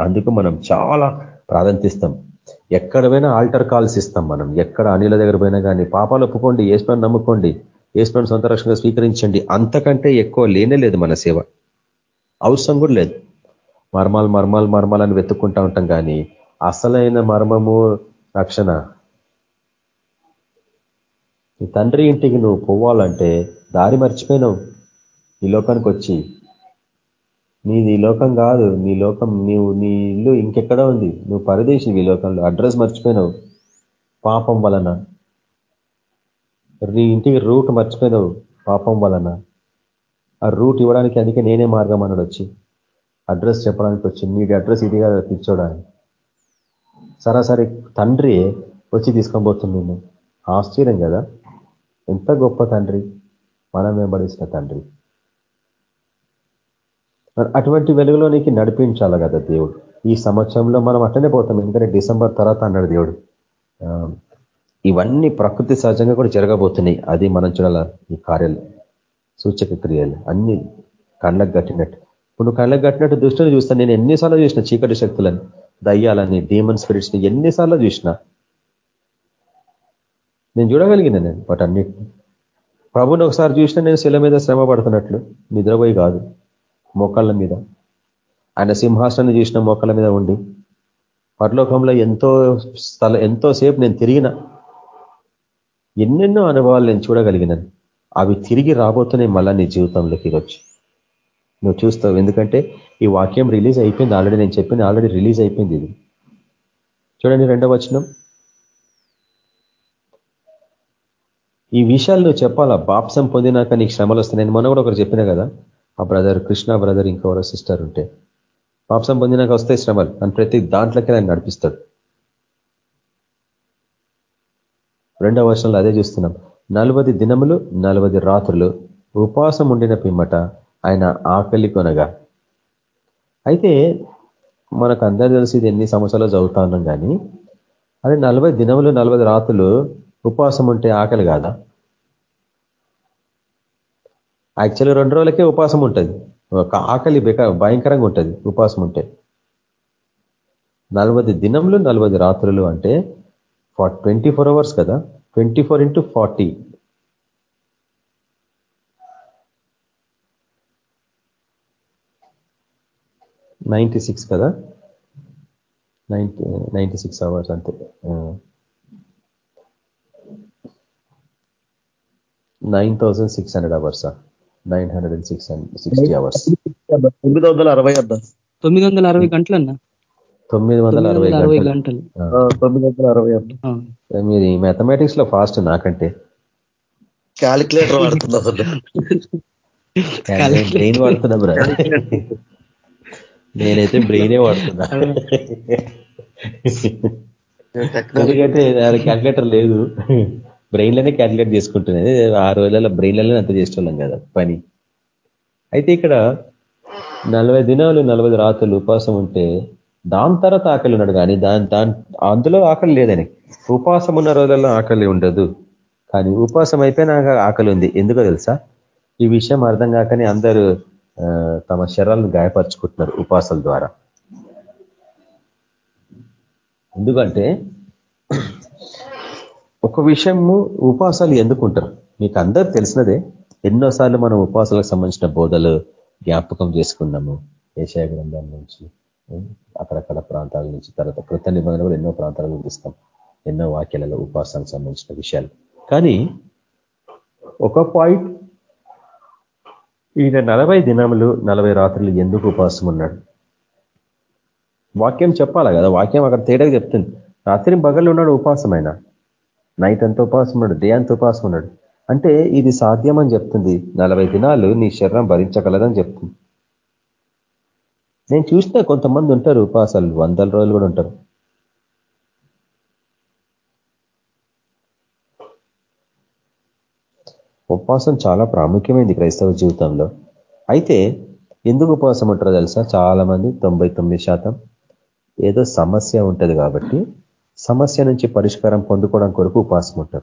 అందుకు మనం చాలా ప్రాధాన్యతిస్తాం ఎక్కడ పోయినా ఆల్టర్ కాల్స్ ఇస్తాం మనం. ఎక్కడ అనిల దగ్గర పోయినా కానీ పాపాలు ఒప్పుకోండి ఏసుప్రాన్ని నమ్ముకోండి ఏసుప్రాన్ని సొంత రక్షణగా స్వీకరించండి అంతకంటే ఎక్కువ లేనే లేదు మన సేవ. అవసరం కూడా లేదు. మర్మాలు మర్మాలు మర్మాలని వెతుక్కుంటా ఉంటాం కానీ అసలైన మర్మము రక్షణ. నీ తండ్రి ఇంటికి నువ్వు పోవాలంటే దారి మర్చిపోయినావు. ఈ లోకానికి వచ్చి నీది ఈ లోకం కాదు నీ లోకం నీవు నీ ఇల్లు ఇంకెక్కడ ఉంది? నువ్వు పరదేశి ఈ లోకంలో. అడ్రస్ మర్చిపోయినావు. పాపం వలన. నీ ఇంటికి రూట్ మర్చిపోయినావు పాపం వలన. ఆ రూట్ ఇవ్వడానికి అందుకే నేనే మార్గం అన్నాడు వచ్చి. అడ్రస్ చెప్పడానికి వచ్చి. నీటి అడ్రస్ ఇది కాదు తీర్చోడానికి సరాసరి తండ్రి వచ్చి తీసుకొని పోతుంది నేను ఆశ్చర్యం కదా. ఎంత గొప్ప తండ్రి. మనం వెంబడిస్తున్న తండ్రి. అటువంటి వెలుగులోనికి నడిపించాలి కదా దేవుడు. ఈ సంవత్సరంలో మనం అట్టనే పోతాం ఎందుకంటే డిసెంబర్ తర్వాత అన్నాడు దేవుడు. ఇవన్నీ ప్రకృతి సహజంగా కూడా జరగబోతున్నాయి. అది మనం చూడాల ఈ కార్యాలు సూచక క్రియలు అన్ని కళ్ళకు కట్టినట్టు. ఇప్పుడు నువ్వు కళ్ళకు కట్టినట్టు దృష్టిని చూస్తాను నేను ఎన్నిసార్లు చూసిన చీకటి శక్తులని దయ్యాలని డీమన్ స్పిరిట్స్ని ఎన్నిసార్లు చూసిన? నేను చూడగలిగిన నేను వాటన్నిటిని. ప్రభుని ఒకసారి చూసినా నేను శిల మీద శ్రమ పడుతున్నట్లు నిద్రపోయి కాదు. మోకాళ్ళ మీద. ఆయన సింహాసనాన్ని చూసిన మోకాళ్ళ మీద ఉండి. పరలోకంలో ఎంతో స్థల ఎంతోసేపు నేను తిరిగిన ఎన్నెన్నో అనుభవాలు నేను చూడగలిగినాను. అవి తిరిగి రాబోతున్నాయి మళ్ళా నీ జీవితంలోకి వచ్చి. నువ్వు చూస్తావు. ఎందుకంటే ఈ వాక్యం రిలీజ్ అయిపోయింది ఆల్రెడీ. నేను చెప్పింది ఆల్రెడీ రిలీజ్ అయిపోయింది ఇది. చూడండి రెండవ వచనం. ఈ విషయాలు నువ్వు చెప్పాలా? బాప్సం పొందినాక నీకు శ్రమలు వస్తున్నాయి. నేను మొన్న కూడా ఒకరు చెప్పిన కదా? ఆ బ్రదర్ కృష్ణ బ్రదర్ ఇంకెవరో సిస్టర్ ఉంటే. పాపసం పొందినాక వస్తాయి శ్రమలు. అని ప్రతి దాంట్లోకి ఆయన నడిపిస్తాడు. రెండవ వర్షంలో అదే చూస్తున్నాం. నలభై దినములు నలభై రాత్రులు ఉపవాసం ఉండిన పిమ్మట ఆయన ఆకలి కొనగా. అయితే మనకు అందరూ తెలిసి ఇది ఎన్ని సంవత్సరాలు చదువుతా ఉన్నాం కానీ అది నలభై దినములు నలభై రాత్రులు ఉపవాసం ఉంటే ఆకలి కాదా? యాక్చువల్గా రెండు రోజులకే ఉపాసం ఉంటుంది. ఒక ఆకలి భయంకరంగా ఉంటుంది ఉపాసం ఉంటే. నలభై దినములు నలభై రాత్రులు అంటే ట్వంటీ ఫోర్ అవర్స్ కదా. Twenty four into forty ninety six కదా నైంటీ నైంటీ సిక్స్ అవర్స్ అంతే nine thousand six hundred అవర్సా nine hundred and six sixty hours తొమ్మిది వందల అరవై అన్న తొమ్మిది వందల అరవై గంటలు అన్న తొమ్మిది వందల అరవై గంటలు. తొమ్మిది వందల అరవై అన్న మీరు మ్యాథమెటిక్స్లో ఫాస్ట్ నాకంటే. క్యాలిక్యులేటర్ వాడుతున్నాం బ్రెయిన్ వాడుతున్నా బ్రా. నేనైతే బ్రెయినే వాడుతున్నా. ఎందుకంటే క్యాలిక్యులేటర్ లేదు. బ్రెయిన్లోనే క్యాల్కులేట్ చేసుకుంటున్నది. ఆ రోజులలో బ్రెయిన్లలోనే అంత చేస్తున్నాం కదా పని. అయితే ఇక్కడ నలభై దినాలు నలభై రాత్రులు ఉపవాసం ఉంటే దాని తర్వాత ఆకలి ఉన్నాడు కానీ దాని దాని అందులో ఆకలి లేదని. ఉపవాసం ఉన్న రోజులలో ఆకలి ఉండదు. కానీ ఉపవాసం అయిపోయినాక ఆకలి ఉంది. ఎందుకో తెలుసా? ఈ విషయం అర్థం కాకనే అందరూ తమ శరీరాలను గాయపరుచుకుంటున్నారు ఉపవాసాల ద్వారా. ఎందుకంటే ఒక విషయము ఉపవాసాలు ఎందుకుంటారు? మీకు అందరు తెలిసినదే ఎన్నోసార్లు మనం ఉపవాసాలకు సంబంధించిన బోధలు జ్ఞాపకం చేసుకున్నాము. ఏషియా గ్రంథం నుంచి అక్కడక్కడ ప్రాంతాల నుంచి తర్వాత కృత నిబంధన కూడా ఎన్నో ప్రాంతాలను చూపిస్తాం ఎన్నో వాక్యాలలో ఉపాసానికి సంబంధించిన విషయాలు. కానీ ఒక పాయింట్ ఈయన నలభై దినములు నలభై రాత్రులు ఎందుకు ఉపాసం ఉన్నాడు? వాక్యం చెప్పాలా కదా? వాక్యం అక్కడ తేడా చెప్తుంది. రాత్రి బగళ్ళు ఉన్నాడు ఉపాసం ఆయన నైట్ అంతా ఉపాసం ఉన్నాడు డే అంతా ఉపాసం ఉన్నాడు. అంటే ఇది సాధ్యమని చెప్తుంది. నలభై దినాలు నీ శరీరం భరించగలదని చెప్తుంది. నేను చూస్తే కొంతమంది ఉంటారు ఉపాసాలు వందల రోజులు కూడా ఉంటారు. ఉపవాసం చాలా ప్రాముఖ్యమైంది క్రైస్తవ జీవితంలో. అయితే ఎందుకు ఉపవాసం ఉంటారో తెలుసా? చాలా మంది తొంభై శాతం ఏదో సమస్య ఉంటుంది కాబట్టి సమస్య నుంచి పరిష్కారం పొందుకోవడం కొరకు ఉపాసం ఉంటారు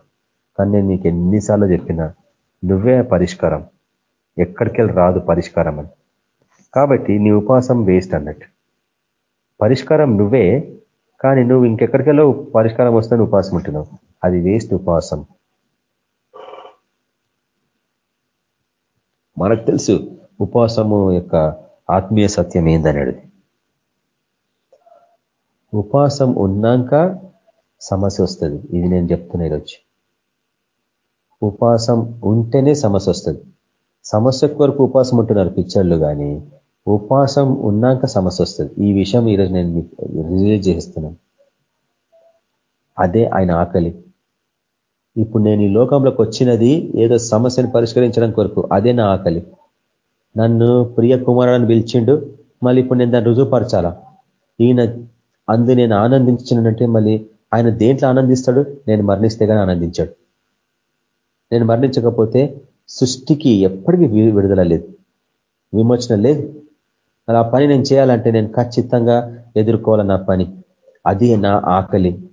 కానీ నేను నీకు ఎన్నిసార్లు చెప్పినా నువ్వే పరిష్కారం. ఎక్కడికెళ్ళి రాదు పరిష్కారం అని. కాబట్టి నీ ఉపాసం వేస్ట్ అన్నట్టు. పరిష్కారం నువ్వే కానీ నువ్వు ఇంకెక్కడికెళ్ళో పరిష్కారం వస్తుందని ఉపాసం ఉంటున్నావు. అది వేస్ట్ ఉపాసం. మనకు తెలుసు ఉపవాసము యొక్క ఆత్మీయ సత్యం ఏందనేది. ఉపవాసం ఉన్నాక సమస్య వస్తుంది. ఇది నేను చెప్తున్నా ఈరోజు. ఉపవాసం ఉంటేనే సమస్య వస్తుంది. సమస్య కొరకు ఉపవాసం ఉంటున్నారు పిక్చర్లు కానీ ఉపవాసం ఉన్నాక సమస్య వస్తుంది. ఈ విషయం ఈరోజు నేను రిలీజ్ చేస్తున్నాను. అదే ఆయన ఆకలి. ఇప్పుడు నేను ఈ లోకంలోకి వచ్చినది ఏదో సమస్యను పరిష్కరించడం కొరకు అదే నా ఆకలి. నన్ను ప్రియ కుమారుడు పిలిచిండు మళ్ళీ ఇప్పుడు నేను దాన్ని రుజువుపరచాలా? ఈయన అందు నేను ఆనందించినంటే మళ్ళీ ఆయన దేంట్లో ఆనందిస్తాడు? నేను మరణిస్తే కానీ ఆనందించాడు. నేను మరణించకపోతే సృష్టికి ఎప్పటికీ విడుదల లేదు. విమోచన లేదు. అలా పని నేను చేయాలంటే నేను ఖచ్చితంగా ఎదుర్కోవాలి నా పని. అది నా ఆకలి.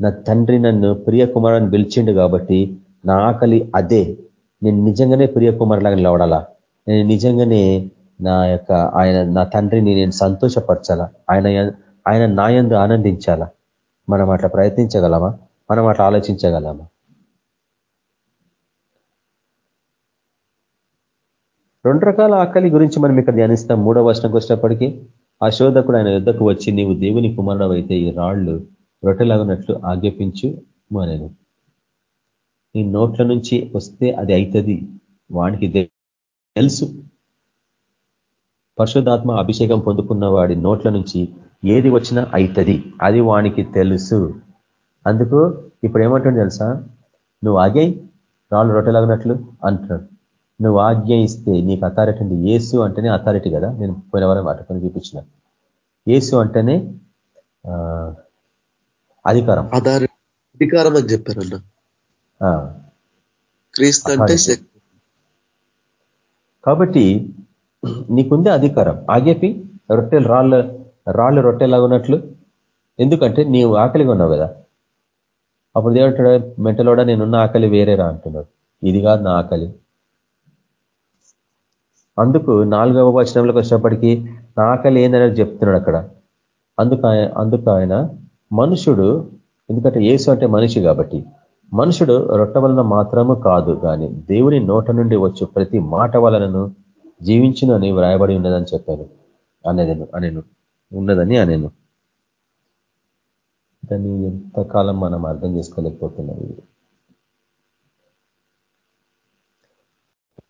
నా తండ్రి నన్ను ప్రియకుమారుని పిలిచిండు కాబట్టి నా ఆకలి అదే. నేను నిజంగానే ప్రియకుమారులాగా నిలవడాలా నేను నిజంగానే నా యొక్క ఆయన నా తండ్రిని నేను సంతోషపరచాలా? ఆయన ఆయన నాయందు ఆనందించాలా? మనం అట్లా ప్రయత్నించగలమా? మనం అట్లా ఆలోచించగలమా? రెండు రకాల ఆకలి గురించి మనం ఇక్కడ ధ్యానిస్తాం. మూడో వర్షంకి వచ్చినప్పటికీ ఆ శోధకుడు ఆయన యుద్ధకు వచ్చి నీవు దేవుని కుమారుడు అయితే ఈ రాళ్ళు రొట్టెలాగున్నట్లు ఆజ్ఞాపించు నేను నీ నోట్ల నుంచి వస్తే అది అవుతుంది వానికి తెలుసు. పరిశుద్ధాత్మ అభిషేకం పొందుకున్న వాడి నోట్ల నుంచి ఏది వచ్చినా అవుతుంది అది వానికి తెలుసు. అందుకు ఇప్పుడు ఏమంటుంది తెలుసా? నువ్వు ఆజ్ఞ రాళ్ళు రొట్టెలాగినట్లు అంటున్నాడు. నువ్వు ఆజ్ఞ ఇస్తే నీకు అథారిటీ ఉంది. ఏసు అంటేనే అథారిటీ కదా? నేను పోయిన వారం అటుకొని చూపించిన. ఏసు అంటేనే అధికారం. అధికారం. అని చెప్పారన్న. క్రీస్తు అంటే కాబట్టి నీకుందే అధికారం. ఆగేపి రొట్టెలు రాళ్ళ రాళ్ళు రొట్టెలాగా ఉన్నట్లు ఎందుకంటే నీవు ఆకలిగా ఉన్నావు కదా. అప్పుడు దేవుడు మెంటలోడ నేనున్న ఆకలి వేరేరా అంటున్నాడు. ఇది కాదు నా ఆకలి. అందుకు నాలుగవ వచనంలోకి వచ్చినప్పటికీ నా ఆకలి ఏందనేది చెప్తున్నాడు అక్కడ. అందుకు అందుకు ఆయన మనుషుడు ఎందుకంటే ఏసు అంటే మనిషి కాబట్టి మనుషుడు రొట్ట వలన మాత్రము కాదు కానీ దేవుని నోట నుండి వచ్చు ప్రతి మాట వలనను జీవించును అని వ్రాయబడి ఉన్నదని చెప్పాను. అనేది అనేను ఉన్నదని అనేను. దాన్ని ఎంతకాలం మనం అర్థం చేసుకోలేకపోతున్నాం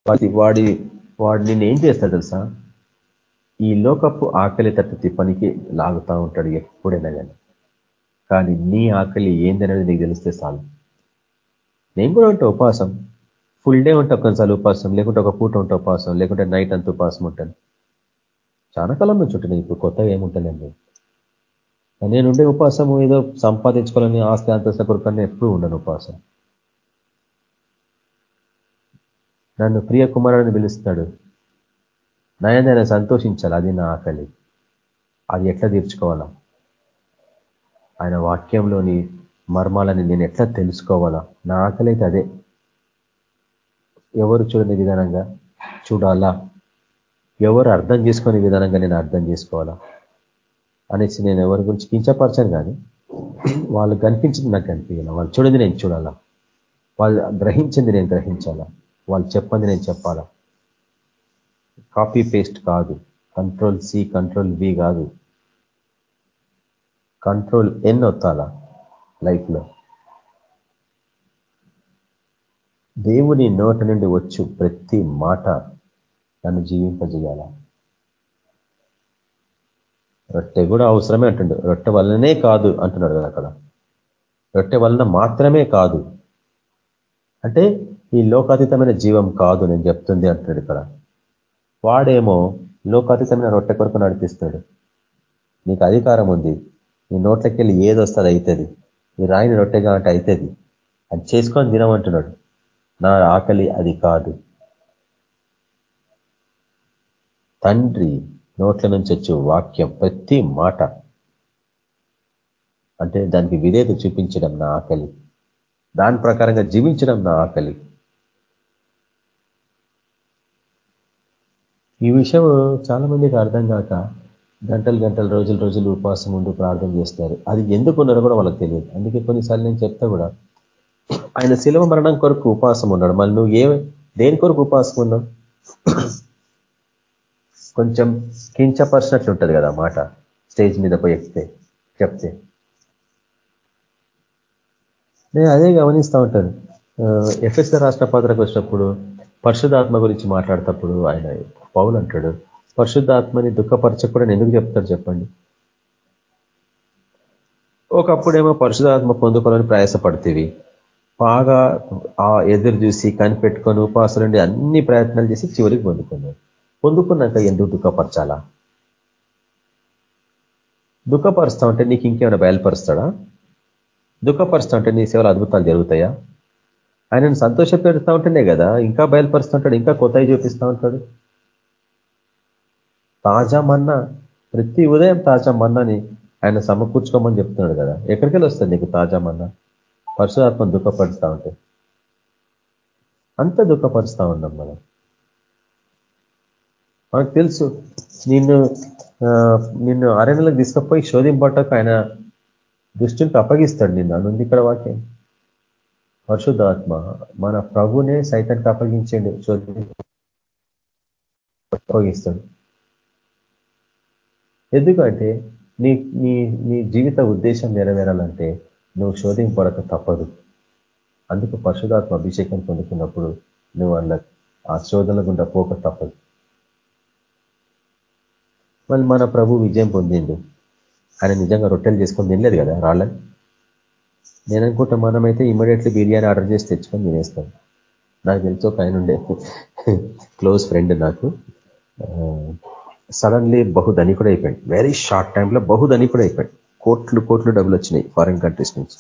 వాడి వాడి వాడు నిన్ను ఏం చేస్తాడు తెలుసా? ఈ లోకపు ఆకలి తట్టు తిప్పనికి లాగుతూ ఉంటాడు ఎప్పుడైనా కానీ కానీ నీ ఆకలి ఏందనేది నీకు తెలిస్తే చాలు. నేను కూడా ఉంటా ఉపవాసం ఫుల్ డే ఉంటా కొన్నిసార్లు ఉపవాసం లేకుంటే ఒక పూట ఉంటా ఉపవాసం లేకుంటే నైట్ అంత ఉపవాసం ఉంటాను. చాలా కాలం నుంచి ఉంటున్నాయి ఇప్పుడు కొత్తగా ఏముంటానండి నేను ఉండే ఏదో సంపాదించుకోవాలని ఆస్తి అంతస్తు కొరకన్నా ఎప్పుడు ఉండను ఉపవాసం. నన్ను ప్రియ కుమారుడిని పిలుస్తాడు. నయన సంతోషించాలి అది నా ఆకలి. అది ఎట్లా తీర్చుకోవాలా? ఆయన వాక్యంలోని మర్మాలని నేను ఎట్లా తెలుసుకోవాలా? నా ఆకలి అయితే అదే. ఎవరు చూడని విధానంగా చూడాలా? ఎవరు అర్థం చేసుకునే విధానంగా నేను అర్థం చేసుకోవాలా అనేసి నేను ఎవరి గురించి కించపరచాను కానీ వాళ్ళు కనిపించింది నాకు కనిపించాల. వాళ్ళు చూడండి నేను చూడాలా. వాళ్ళు గ్రహించింది నేను గ్రహించాలా. వాళ్ళు చెప్పంది నేను చెప్పాలా. కాపీ పేస్ట్ కాదు. కంట్రోల్ సి కంట్రోల్ వి కాదు. కంట్రోల్ ఎన్ వస్తాలా లైఫ్లో. దేవుని నోట నుండి వచ్చు ప్రతి మాట నన్ను జీవింపజేయాల? రొట్టె కూడా అవసరమే అంటుండు. రొట్టె వల్లనే కాదు అంటున్నాడు కదా అక్కడ. రొట్టె వలన మాత్రమే కాదు. అంటే ఈ లోకాతీతమైన జీవం కాదు నేను చెప్తుంది అంటున్నాడు ఇక్కడ. వాడేమో లోకాతీతమైన రొట్టె కొరకు నడిపిస్తాడు. నీకు అధికారం ఉంది. నీ నోట్లకి వెళ్ళి ఏది వస్తుంది అవుతుంది ఈ రాయిని రొట్టెగా అంటే అవుతుంది అది చేసుకొని తినమంటున్నాడు. నా ఆకలి అది కాదు. తండ్రి నోట్ల నుంచి వచ్చే వాక్యం ప్రతి మాట అంటే దానికి విధేత చూపించడం నా ఆకలి. దాని ప్రకారంగా జీవించడం నా ఆకలి. ఈ విషయం చాలా మందికి అర్థం కాక గంటలు గంటలు రోజులు రోజులు ఉపవాసం ఉండి ప్రార్థన చేస్తారు. అది ఎందుకు ఉన్నారో కూడా వాళ్ళకి తెలియదు. అందుకే కొన్నిసార్లు నేను చెప్తా కూడా ఆయన శిలవ మరణం కొరకు ఉపవాసం ఉన్నాడు. మళ్ళీ నువ్వు ఏ దేని కొరకు ఉపవాసం ఉన్నావు? కొంచెం కించపరిచినట్లు ఉంటుంది కదా మాట. స్టేజ్ మీద పోయి ఎక్కితే చెప్తే. నేను అదే గమనిస్తూ ఉంటాను. ఎఫ్ఎస్ఆర్ రాష్ట్ర పాత్రకు వచ్చినప్పుడు పరిశుధాత్మ గురించి మాట్లాడేటప్పుడు ఆయన పౌలు అంటాడు పరిశుద్ధాత్మని దుఃఖపరచకూడని ఎందుకు చెప్తారు చెప్పండి? ఒకప్పుడేమో పరిశుధాత్మ పొందుకోవాలని ప్రయాసపడుతుంది బాగా ఆ ఎదురు చూసి కనిపెట్టుకొని ఉపాసాలుండి అన్ని ప్రయత్నాలు చేసి చివరికి పొందుకున్నాడు పొందుకున్నాక ఎందుకు దుఃఖపరచాలా దుఃఖపరుస్తా ఉంటే నీకు ఇంకేమైనా బయలుపరుస్తాడా? దుఃఖపరుస్తా ఉంటే నీ సేవలు అద్భుతాలు జరుగుతాయా? ఆయనను సంతోష పెడుతూ ఉంటేనే కదా ఇంకా బయలుపరుస్తుంటాడు ఇంకా కొత్తవి చూపిస్తూ ఉంటాడు తాజా మన్నా ప్రతి ఉదయం తాజా మన్నాని ఆయన సమకూర్చుకోమని చెప్తున్నాడు కదా. ఎక్కడికి వస్తుంది నీకు తాజా మన్నా? పరశురాత్మ దుఃఖపరుస్తూ ఉంటే అంత దుఃఖపరుస్తూ ఉన్నాం మనం. మనకు తెలుసు. నిన్ను నిన్ను అరణ్యలకు తీసుకుపోయి శోధింపటకు ఆయన దృష్టికి అప్పగిస్తాడు నిన్ను. అనుంది ఇక్కడ వాక్యం. పరిశుద్ధాత్మ మన ప్రభునే సైతానికి అప్పగించండి శోధి అప్పగిస్తాడు. ఎందుకంటే నీ నీ నీ జీవిత ఉద్దేశం నెరవేరాలంటే నువ్వు శోధింపడక తప్పదు. అందుకు పరిశుధాత్మ అభిషేకం పొందుకున్నప్పుడు నువ్వు వాళ్ళ ఆ శోధనల గుండా పోక తప్పదు. మళ్ళీ మన ప్రభు విజయం పొందిండు. ఆయన నిజంగా రొట్టెలు చేసుకొని తినలేదు కదా రాళ్ళని? నేను అనుకుంటా మనమైతే ఇమీడియట్లీ బిర్యానీ ఆర్డర్ చేసి తెచ్చుకొని తినేస్తాం. నాకు తెలుసు ఒక ఆయన ఉండే క్లోజ్ ఫ్రెండ్ నాకు. సడన్లీ బహు ధనికుడు అయిపోయాడు. వెరీ షార్ట్ టైంలో బహు ధనికుడు అయిపోయాడు. కోట్లు కోట్లు డబ్బులు వచ్చినాయి ఫారిన్ కంట్రీస్ నుంచి.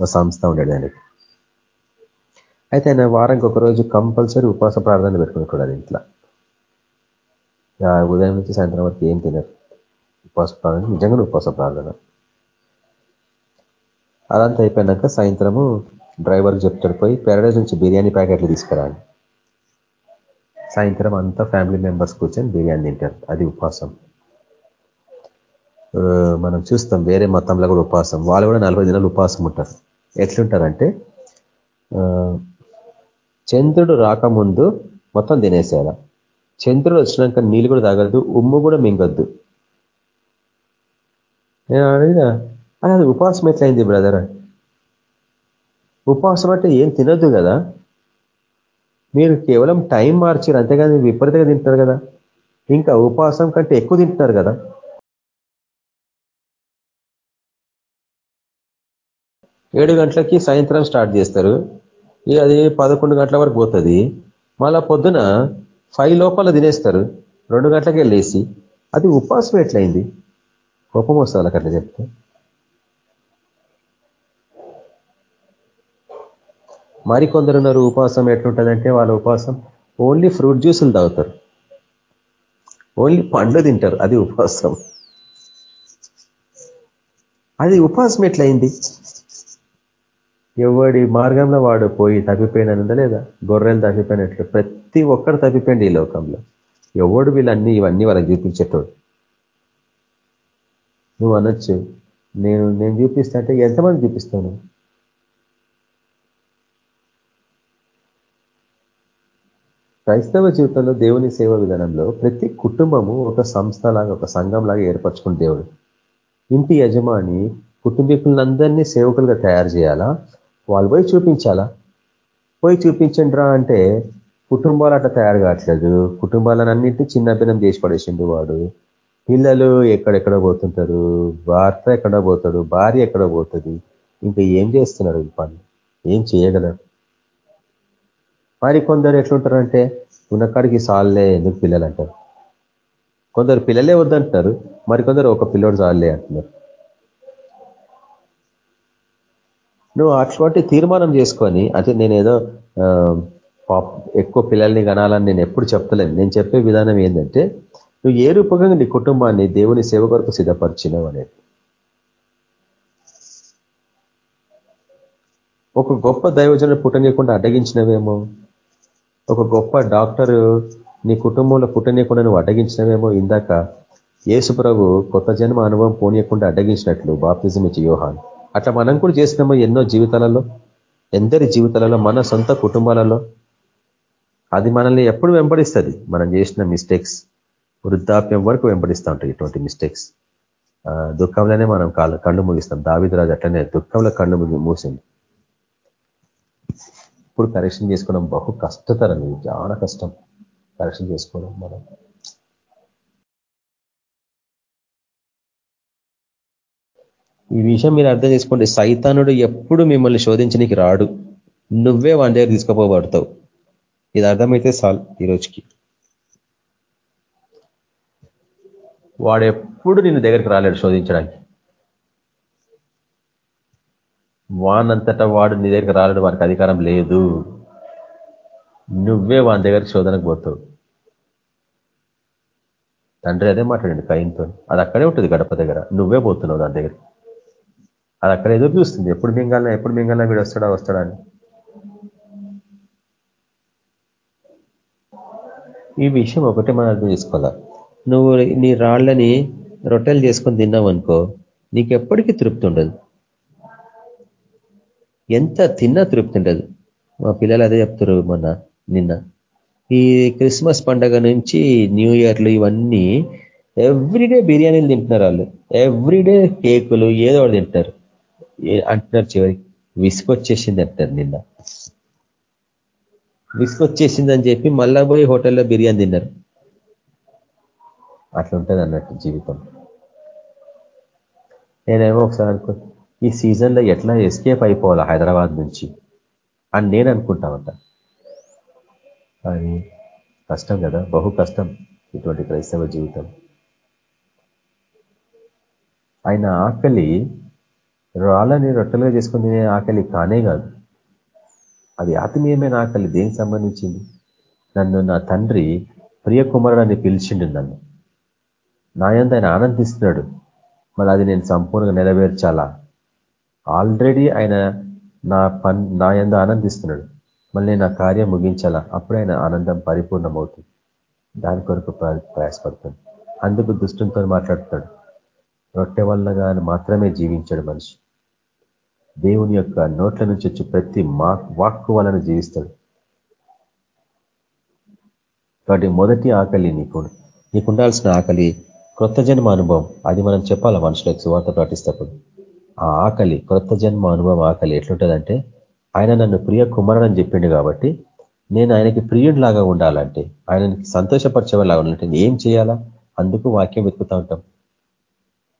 మా సంస్థ ఉండేది ఆయనకి. అయితే ఆయన వారానికి ఒకరోజు కంపల్సరీ ఉపాస ప్రార్థన పెట్టుకునేటాడు ఇంట్లో. ఉదయం నుంచి సాయంత్రం వరకు ఏం తినరు. ఉపవాస ప్రార్థన నిజంగా ఉపవాస ప్రార్థన అదంతా అయిపోయినాక సాయంత్రము డ్రైవర్కి చెప్తాడు పోయి ప్యారడైజ్ నుంచి బిర్యానీ ప్యాకెట్లు తీసుకురాని సాయంత్రం అంతా ఫ్యామిలీ మెంబర్స్ కూర్చొని బిర్యానీ తింటారు. అది ఉపవాసం. మనం చూస్తాం వేరే మతంలో కూడా ఉపవాసం. వాళ్ళు కూడా నలభై దినాలు ఉపవాసం ఉంటారు. ఎట్లుంటారంటే చంద్రుడు రాకముందు మొత్తం తినేసేయాల చంద్రుడు వచ్చినాక నీళ్ళు కూడా తాగద్దు ఉమ్ము కూడా మింగొద్దు. నేను అడిగిన అది ఉపవాసం ఎట్లయింది బ్రదర్? ఉపవాసం అంటే ఏం తినొద్దు కదా? మీరు కేవలం టైం మార్చారు అంతేగాని విపరీతంగా తింటున్నారు కదా? ఇంకా ఉపవాసం కంటే ఎక్కువ తింటున్నారు కదా? ఏడు గంటలకి సాయంత్రం స్టార్ట్ చేస్తారు. అది పదకొండు గంటల వరకు పోతుంది. మళ్ళా పొద్దున ఫైవ్ లోపల తినేస్తారు. రెండు గంటలకే లేచి. అది ఉపవాసం ఎట్లయింది? కోపం వస్తుంది అట్లా చెప్తే. మరికొందరు ఉన్నారు ఉపవాసం ఎట్లుంటుందంటే వాళ్ళ ఉపవాసం ఓన్లీ ఫ్రూట్ జ్యూసులు తాగుతారు. ఓన్లీ పండ్లు తింటారు అది ఉపవాసం అది ఉపవాసం ఎట్లయింది? ఎవడి మార్గంలో వాడు పోయి తప్పిపోయినందా లేదా గొర్రెలు తప్పిపోయినట్లు ప్రతి ఒక్కరు తప్పిపోయింది ఈ లోకంలో. ఎవడు వీళ్ళన్నీ ఇవన్నీ వాళ్ళకి చూపించేటోడు. నువ్వు అనొచ్చు నేను నేను చూపిస్తా అంటే ఎంతమంది చూపిస్తాను? క్రైస్తవ జీవితంలో దేవుని సేవ విధానంలో ప్రతి కుటుంబము ఒక సంస్థ లాగా ఒక సంఘం లాగా ఏర్పరచుకున్న దేవుడు. ఇంటి యజమాని కుటుంబీకులందరినీ సేవకులుగా తయారు చేయాలా? వాళ్ళు పోయి చూపించాలా? పోయి చూపించండి అంటే కుటుంబాలు అట్లా తయారు కావట్లేదు. కుటుంబాలన్నింటినీ చిన్నపిన్నం చేసి పడేసిండు వాడు. పిల్లలు ఎక్కడెక్కడ పోతుంటారు? భర్త ఎక్కడ పోతాడు? భార్య ఎక్కడ పోతుంది? ఇంకా ఏం చేస్తున్నాడు పని ఏం చేయగలరు? మరి కొందరు ఎట్లుంటారంటే ఉన్నకాడికి సాల్లే ఎందుకు పిల్లలు అంటారు కొందరు పిల్లలే వద్దంటున్నారు. మరికొందరు ఒక పిల్లోడు చాలే అంటున్నారు. నువ్వు అటువంటి తీర్మానం చేసుకొని అంటే నేనేదో ఎక్కువ పిల్లల్ని కనాలని నేను ఎప్పుడు చెప్తలేను నేను చెప్పే విధానం ఏంటంటే నువ్వు ఏ రూపంగా నీ కుటుంబాన్ని దేవుని సేవ కొరకు సిద్ధపరిచినావు అనేది. ఒక గొప్ప దైవజన పుట్టనీయకుండా అడ్డగించినవేమో? ఒక గొప్ప డాక్టరు నీ కుటుంబంలో పుట్టనీయకుండా నువ్వు అడ్డగించినవేమో? ఇందాక యేసు ప్రభు కొత్త జన్మ అనుభవం పోనీయకుండా అడ్డగించినట్లు బాప్తిజం ఇచ్చి యోహాన్. అట్లా మనం కూడా చేసినాము ఎన్నో జీవితాలలో? ఎందరి జీవితాలలో? మన సొంత కుటుంబాలలో? అది మనల్ని ఎప్పుడు వెంబడిస్తుంది? మనం చేసిన మిస్టేక్స్ వృద్ధాప్యం వరకు వెంబడిస్తూ ఉంటాయి ఇటువంటి మిస్టేక్స్ దుఃఖంలోనే మనం కాళ్ళు కళ్ళు ముగిస్తాం. దావిదరాజు అట్లనే దుఃఖంలో కళ్ళు మూసింది ఇప్పుడు కరెక్షన్ చేసుకోవడం బహు కష్టతరం. ఇది చాలా కష్టం. కరెక్షన్ చేసుకోవడం మనం ఈ విషయం మీరు అర్థం చేసుకోండి. సైతానుడు ఎప్పుడు మిమ్మల్ని శోధించడానికి రాడు. నువ్వే వాని దగ్గర తీసుకుపోబడతావు. ఇది అర్థమైతే సాల్ ఈరోజుకి వాడు ఎప్పుడు నిన్ను దగ్గరికి రాలేడు శోధించడానికి. వానంతటా వాడు నీ దగ్గరికి రాలేడు వారికి అధికారం లేదు. నువ్వే వాని దగ్గరికి శోధనకు పోతావు. తండ్రి అదే మాట్లాడండి కయంతో అది అక్కడే ఉంటుంది గడప దగ్గర. నువ్వే పోతున్నావు దాని దగ్గర అది అక్కడ ఎదురు చూస్తుంది. ఎప్పుడు మింగాలన్నా ఎప్పుడు మింగాలన్నా వీడు వస్తాడా వస్తాడా అని. ఈ విషయం ఒకటే మనం అర్థం చేసుకోవాలా? నువ్వు నీ రాళ్ళని రొట్టెలు చేసుకొని తిన్నావు అనుకో నీకు ఎప్పటికీ తృప్తి ఉండదు. ఎంత తిన్నా తృప్తి ఉండదు. మా పిల్లలు అదే చెప్తారు మొన్న నిన్న. ఈ క్రిస్మస్ పండగ నుంచి న్యూ ఇయర్లు ఇవన్నీ ఎవ్రీడే బిర్యానీలు తింటున్నారు వాళ్ళు. ఎవ్రీడే కేకులు ఏదో ఒకటి తింటారు అంటున్నారు చివరికి విసుకొచ్చేసింది అంటారు నిన్న. విసుకొచ్చేసిందని చెప్పి మళ్ళా పోయి హోటల్లో బిర్యానీ తిన్నారు. అట్లా ఉంటుంది అన్నట్టు జీవితం. నేనేమో ఒకసారి అనుకో ఈ సీజన్లో ఎట్లా ఎస్కేప్ అయిపోవాలా హైదరాబాద్ నుంచి? అని నేను అనుకుంటామంట అది కానీ కష్టం కదా బహు కష్టం ఇటువంటి క్రైస్తవ జీవితం. ఆయన ఆకలి రాళ్ళని రొట్టెలుగా చేసుకుని తినే ఆకలి కానే కాదు. అది ఆత్మీయమైన ఆకలి దేనికి సంబంధించింది? నన్ను నా తండ్రి ప్రియ కుమారుడు పిలిచిండు నన్ను. నా ఆయన ఆనందిస్తున్నాడు. మళ్ళీ అది నేను సంపూర్ణంగా నెరవేర్చాలా? ఆల్రెడీ ఆయన నా పన్ నా యందు ఆనందిస్తున్నాడు. మళ్ళీ నా కార్యం ముగించాలా? అప్పుడే ఆయన ఆనందం పరిపూర్ణమవుతుంది. దాని కొరకు ప్రయాసపడుతుంది అందుకు దుష్టంతో మాట్లాడుతాడు రొట్టె వల్ల కానీ మాత్రమే జీవించాడు మనిషి. దేవుని యొక్క నోట్ల నుంచి వచ్చి ప్రతి మా వాక్కు వలన జీవిస్తాడు. కాబట్టి మొదటి ఆకలి నీకు నీకు ఉండాల్సిన ఆకలి క్రొత్త జన్మ అనుభవం. అది మనం చెప్పాలి మనుషులకు సువార్త పాటిస్తప్పుడు ఆ ఆకలి క్రొత్త జన్మ అనుభవం ఆకలి ఎట్లుంటుందంటే ఆయన నన్ను ప్రియ కుమారుడని చెప్పిండు కాబట్టి నేను ఆయనకి ప్రియుడిలాగా ఉండాలంటే ఆయనకి సంతోషపరిచేవాళ్ళగా ఉండాలంటే ఏం చేయాలా? అందుకు వాక్యం వెతుకుతూ ఉంటాం.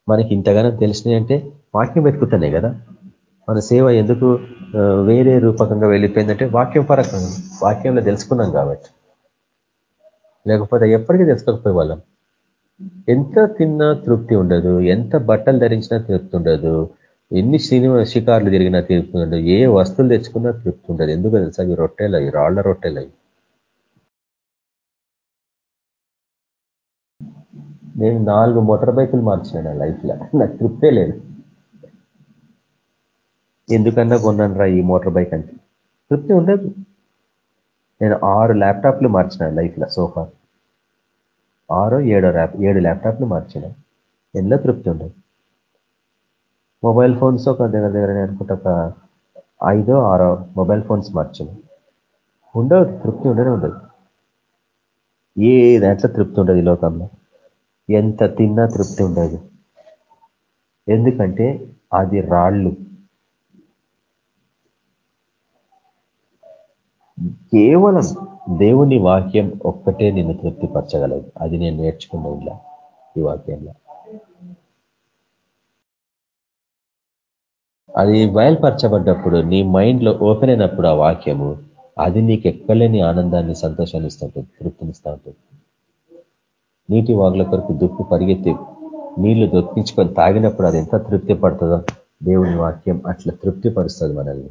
మనకి ఇంతగానో తెలిసినాయి అంటే వాక్యం వెతుకుతానే కదా? మన సేవ ఎందుకు వేరే రూపకంగా వెళ్ళిపోయిందంటే వాక్యం పరకంగా వాక్యంలో తెలుసుకున్నాం కాబట్టి. లేకపోతే ఎప్పటికీ తెలుసుకోకపోయే వాళ్ళం ఎంత తిన్నా తృప్తి ఉండదు ఎంత బట్టలు ధరించినా తృప్తి ఉండదు ఎన్ని సినిమా షికార్లు తిరిగినా తృప్తి ఉండదు ఏ వస్తువులు తెచ్చుకున్నా తృప్తి ఉండదు. ఎందుకు తెలుసా? అవి రొట్టెలు అవి రాళ్ళ రొట్టెలు అవి. నేను నాలుగు మోటార్ బైకులు మార్చిన నా లైఫ్లో. నాకు తృప్తే లేదు. ఎందుకన్నా కొన్నాను రా ఈ మోటార్ బైక్ అంటే తృప్తి ఉండదు. నేను ఆరు ల్యాప్టాప్లు మార్చిన లైఫ్లో సోఫా ఆరో ఏడో ల్యాప్ ఏడు ల్యాప్టాప్లు మార్చిన. ఎందులో తృప్తి ఉండదు. మొబైల్ ఫోన్స్ ఒక దగ్గర దగ్గర అనుకుంటే ఒక ఐదో ఆరో మొబైల్ ఫోన్స్ మార్చిన. ఉండదు తృప్తి ఉండనే ఉండదు. ఏ దాంట్లో తృప్తి ఉండదు ఈ లోకంలో. ఎంత తిన్నా తృప్తి ఉండదు. ఎందుకంటే అది రాళ్ళు. కేవలం దేవుని వాక్యం ఒక్కటే నిన్ను తృప్తిపరచగలదు. అది నేను నేర్చుకున్న ఇలా ఈ వాక్యంలో. అది బయలుపరచబడ్డప్పుడు నీ మైండ్లో ఓపెన్ అయినప్పుడు ఆ వాక్యము అది నీకు ఎక్కలేని ఆనందాన్ని సంతోషాన్ని ఇస్తుంటుంది తృప్తినిస్తూ ఉంటుంది. నీటి వాగుల కొరకు దుప్పు పరిగెత్తి నీళ్ళు దొక్కించుకొని తాగినప్పుడు అది ఎంత తృప్తి పడుతుందో దేవుని వాక్యం అట్లా తృప్తిపరుస్తుంది మనల్ని.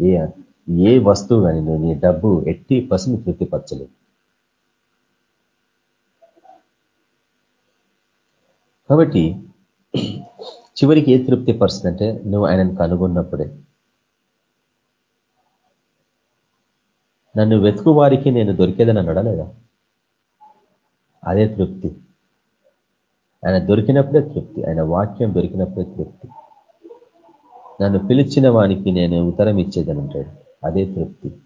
ఏ ఏ వస్తువు కానీ నువ్వు నీ డబ్బు ఎట్టి పసుని తృప్తిపరచలేదు. కాబట్టి చివరికి ఏ తృప్తి పరుస్తుందంటే నువ్వు ఆయనను కనుగొన్నప్పుడే. నన్ను వెతుకు వారికి నేను దొరికేదని అన్నాడా లేదా? అదే తృప్తి. ఆయన దొరికినప్పుడే తృప్తి. ఆయన వాక్యం దొరికినప్పుడే తృప్తి. నన్ను పిలిచిన వానికి నేను ఉత్తరం ఇచ్చేదని అంటాడు. అదే తృప్తి.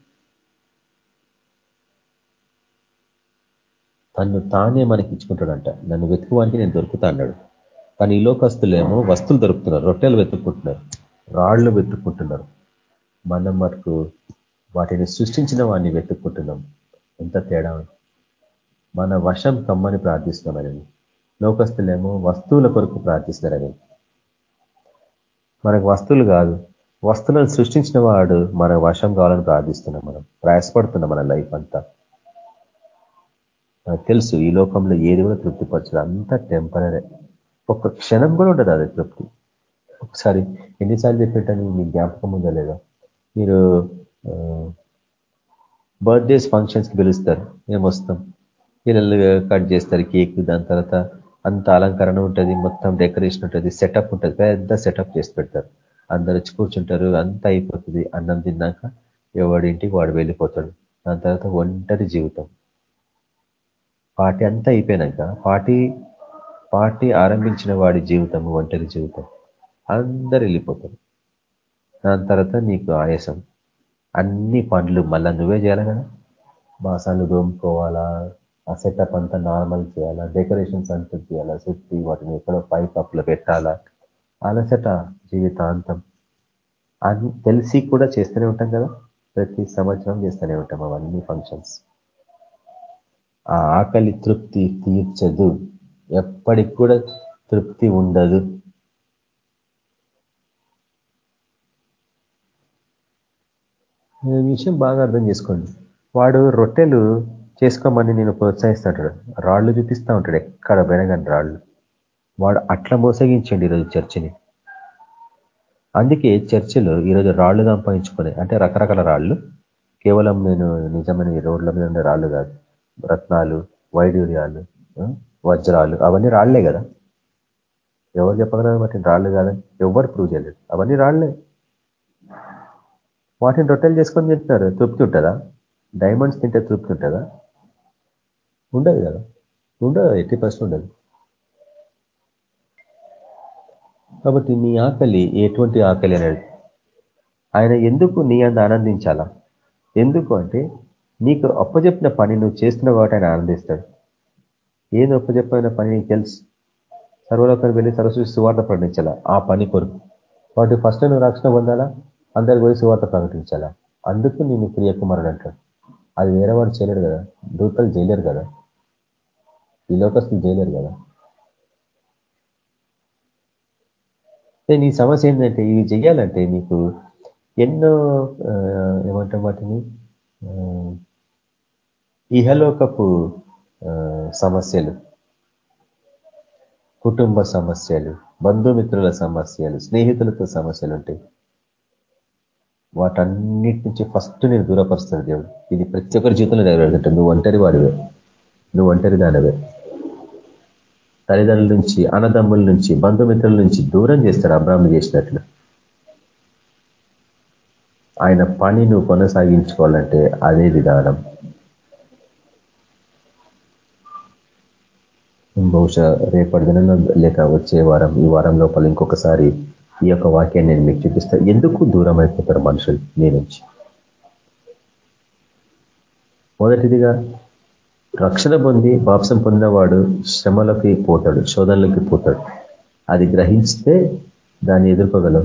తను తానే మనకి ఇచ్చుకుంటాడంట నన్ను వెతుకువానికి నేను దొరుకుతా అన్నాడు. కానీ ఈ లోకస్తులేమో వస్తువులు దొరుకుతున్నారు రొట్టెలు వెతుక్కుంటున్నారు రాళ్ళు వెతుక్కుంటున్నారు. మనం మటుకు వాటిని సృష్టించిన వాడిని వెతుక్కుంటున్నాం. ఎంత తేడా? మన వశం కమ్మని ప్రార్థిస్తున్నామని లోకస్తులేమో వస్తువుల కొరకు ప్రార్థిస్తున్నారని. మనకు వస్తువులు కాదు వస్తువులను సృష్టించిన వాడు మన వశం కావాలని ప్రార్థిస్తున్నాం మనం. ప్రయాసపడుతున్నాం మన లైఫ్ అంతా. మనకు తెలుసు ఈ లోకంలో ఏది కూడా తృప్తిపరచదు. అంతా టెంపరీ ఒక్క క్షణం కూడా ఉండదు అది తృప్తి. ఒకసారి ఎన్నిసార్లు చెప్పేటని మీ జ్ఞాపకం ఉందా లేదా? మీరు బర్త్డేస్ ఫంక్షన్స్కి పిలుస్తారు. మేము వస్తాం. పిల్లలు కట్ చేస్తారు కేక్ దాని తర్వాత అంత అలంకరణ ఉంటుంది మొత్తం డెకరేషన్ ఉంటుంది సెటప్ ఉంటుంది. పెద్ద సెటప్ చేసి పెడతారు. అందరు వచ్చి కూర్చుంటారు అంతా అయిపోతుంది. అన్నం తిన్నాక ఎవడింటికి వాడు వెళ్ళిపోతాడు. దాని తర్వాత ఒంటరి జీవితం. పార్టీ అంతా అయిపోయినాక పార్టీ పార్టీ ఆరంభించిన వాడి జీవితం ఒంటరి జీవితం. అందరు వెళ్ళిపోతారు. దాని తర్వాత నీకు ఆయాసం. అన్ని పనులు మళ్ళా నువ్వే చేయాలి కదా? బాసాలు దోముకోవాలా? ఆ సెటప్ అంతా నార్మల్ చేయాలా? డెకరేషన్స్ అంతా చేయాలా? చుట్టి వాటిని ఎక్కడో పైప్ అప్లో పెట్టాలా? అలసట జీవితాంతం. అని తెలిసి కూడా చేస్తూనే ఉంటాం కదా. ప్రతి సంవత్సరం చేస్తూనే ఉంటాం అవన్నీ ఫంక్షన్స్ ఆ ఆకలి తృప్తి తీర్చదు. ఎప్పటికి కూడా తృప్తి ఉండదు. విషయం బాగా అర్థం చేసుకోండి. వాడు రొట్టెలు చేసుకోమని నేను ప్రోత్సహిస్తాడు. రాళ్ళు చూపిస్తూ ఉంటాడు. ఎక్కడ పోయినా కానీ రాళ్ళు. వాడు అట్లా మోసగించండి ఈరోజు చర్చిని. అందుకే చర్చిలు ఈరోజు రాళ్ళు సంపాదించుకునే అంటే రకరకాల రాళ్ళు కేవలం నేను నిజమైన రోడ్ల మీద ఉండే రాళ్ళు కాదు రత్నాలు వైడూర్యాలు వజ్రాలు అవన్నీ రాళ్ళే కదా. ఎవరు చెప్పగలరు వాటిని రాళ్ళు కాదని ఎవరు ప్రూవ్ చేయలేదు. అవన్నీ రాళ్ళే. వాటిని రొట్టెలు చేసుకొని తింటున్నారు. తృప్తి ఉంటుందా? డైమండ్స్ తింటే తృప్తి ఉంటుందా? ఉండదు కదా. ఉండదు ఎట్టి ఫస్ట్ ఉండదు. కాబట్టి నీ ఆకలి ఎటువంటి ఆకలి అనేది? ఆయన ఎందుకు నీ అంత ఆనందించాలా? ఎందుకు అంటే నీకు అప్పచెప్పిన పని నువ్వు చేస్తున్న కాబట్టి ఆయన ఆనందిస్తాడు. ఏది అప్పచెప్పిన పని నీకు తెలుసు? సర్వలోకానికి వెళ్ళి సరస్వతి సువార్త ప్రకటించాలా? ఆ పని కొరకు. వాటి ఫస్ట్ నువ్వు రక్షణ పొందాలా? అందరి పోయి సువార్త ప్రకటించాలా? అందుకు నేను ప్రియకుమారుడు అంటాడు. అది వేరే వాడు చేయలేరు కదా? దూతలు చేయలేరు కదా? ఈ లోకస్తులు చేయలేరు కదా? నీ సమస్య ఏంటంటే ఇవి చెయ్యాలంటే నీకు ఎన్నో ఏమంటాం వాటిని? ఇహలోకపు సమస్యలు కుటుంబ సమస్యలు బంధుమిత్రుల సమస్యలు స్నేహితులతో సమస్యలు ఉంటాయి వాటన్నిటి నుంచి ఫస్ట్ నేను దూరపరుస్తాను దేవుడు. ఇది ప్రతి ఒక్కరి జీవితంలో నెరవేరుతుంటే నువ్వు ఒంటరి వాడివే నువ్వు ఒంటరి దానివే తల్లిదండ్రుల నుంచి అన్నదమ్ముల నుంచి బంధుమిత్రుల నుంచి దూరం చేస్తాడు అబ్రాహ్మణ చేసినట్లు. ఆయన పని నువ్వు కొనసాగించుకోవాలంటే అదే విధానం. బహుశా రేపటి దిన లేక వచ్చే వారం ఈ వారం లోపల ఇంకొకసారి ఈ యొక్క వాక్యాన్ని నేను మీకు చూపిస్తా. ఎందుకు దూరం అయిపోతారు మనుషులు నీ నుంచి? మొదటిదిగా రక్షణ పొంది వాపసం పొందినవాడు శ్రమలకి పోతాడు శోధనలకి పోతాడు. అది గ్రహిస్తే దాన్ని ఎదుర్కోగలం.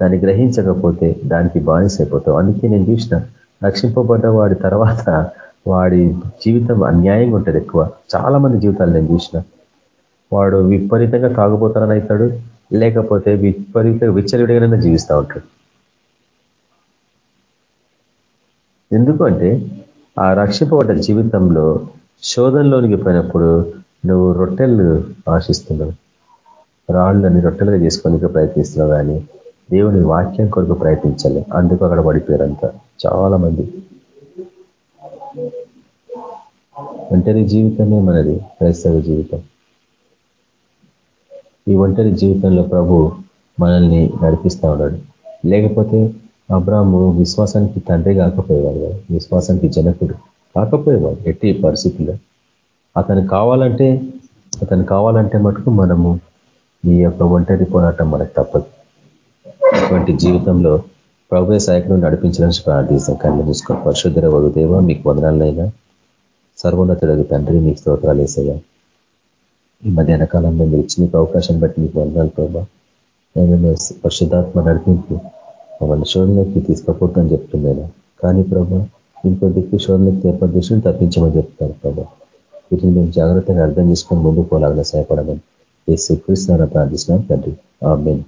దాన్ని గ్రహించకపోతే దానికి బానిసైపోతావు అందుకే నేను చూసిన రక్షింపబడ్డ వాడి తర్వాత వాడి జీవితం అన్యాయంగా ఉంటుంది ఎక్కువ. చాలా మంది జీవితాలు నేను చూసిన. వాడు విపరీతంగా తాగుపోతానని అవుతాడు లేకపోతే విపరీతంగా విచ్చలవిడిగానే జీవిస్తూ ఉంటాడు. ఎందుకంటే ఆ రక్షింపబడ్డ జీవితంలో శోధనలోనికి పోయినప్పుడు నువ్వు రొట్టెలు ఆశిస్తున్నావు. రాళ్ళని రొట్టెలుగా చేసుకోనికి ప్రయత్నిస్తున్నావు కానీ దేవుని వాక్యం కొరకు ప్రయత్నించాలి. అందుకు అక్కడ పడిపోయారంతా చాలా మంది ఒంటరి జీవితమే మనది క్రైస్తవ జీవితం. ఈ ఒంటరి జీవితంలో ప్రభు మనల్ని నడిపిస్తూ ఉన్నాడు. లేకపోతే అబ్రాము విశ్వాసానికి తండ్రి కాకపోయేవాడు విశ్వాసానికి జనకుడు. కాకపోయేవాడు ఎట్టి పరిస్థితుల్లో. అతను కావాలంటే అతను కావాలంటే మటుకు మనము ఈ యొక్క ఒంటరి పోరాటం మనకు తప్పదు. అటువంటి జీవితంలో ప్రభు సాయకుడు నడిపించడానికి ప్రార్థిస్తాం. కళ్ళు మూసుకొని పరిశుద్ధర వగుదేవా మీకు వదనాలైనా. సర్వోన్నతుడు తండ్రి మీకు స్తోత్రాలు వేసేవా. ఈ మధ్యాహ్న కాలంలో మీరు ఇచ్చిన అవకాశం బట్టి మీకు వందనాలు ప్రభా. పరిశుద్ధాత్మ నడిపింపు మమ్మల్ని శోధనలోకి తీసుకోకూడదని చెప్తున్నాను. కానీ ప్రభా ఇంకో దిక్కు శోధనలోకి ఏర్పాటు చేసి తప్పించమని చెప్తారు ప్రభా. వీటిని మేము జాగ్రత్తగా అర్థం చేసుకొని ముందుకు పోలాగా సహాయపడమని యేసు కృష్ణ ప్రార్థిస్తున్నాం తండ్రి.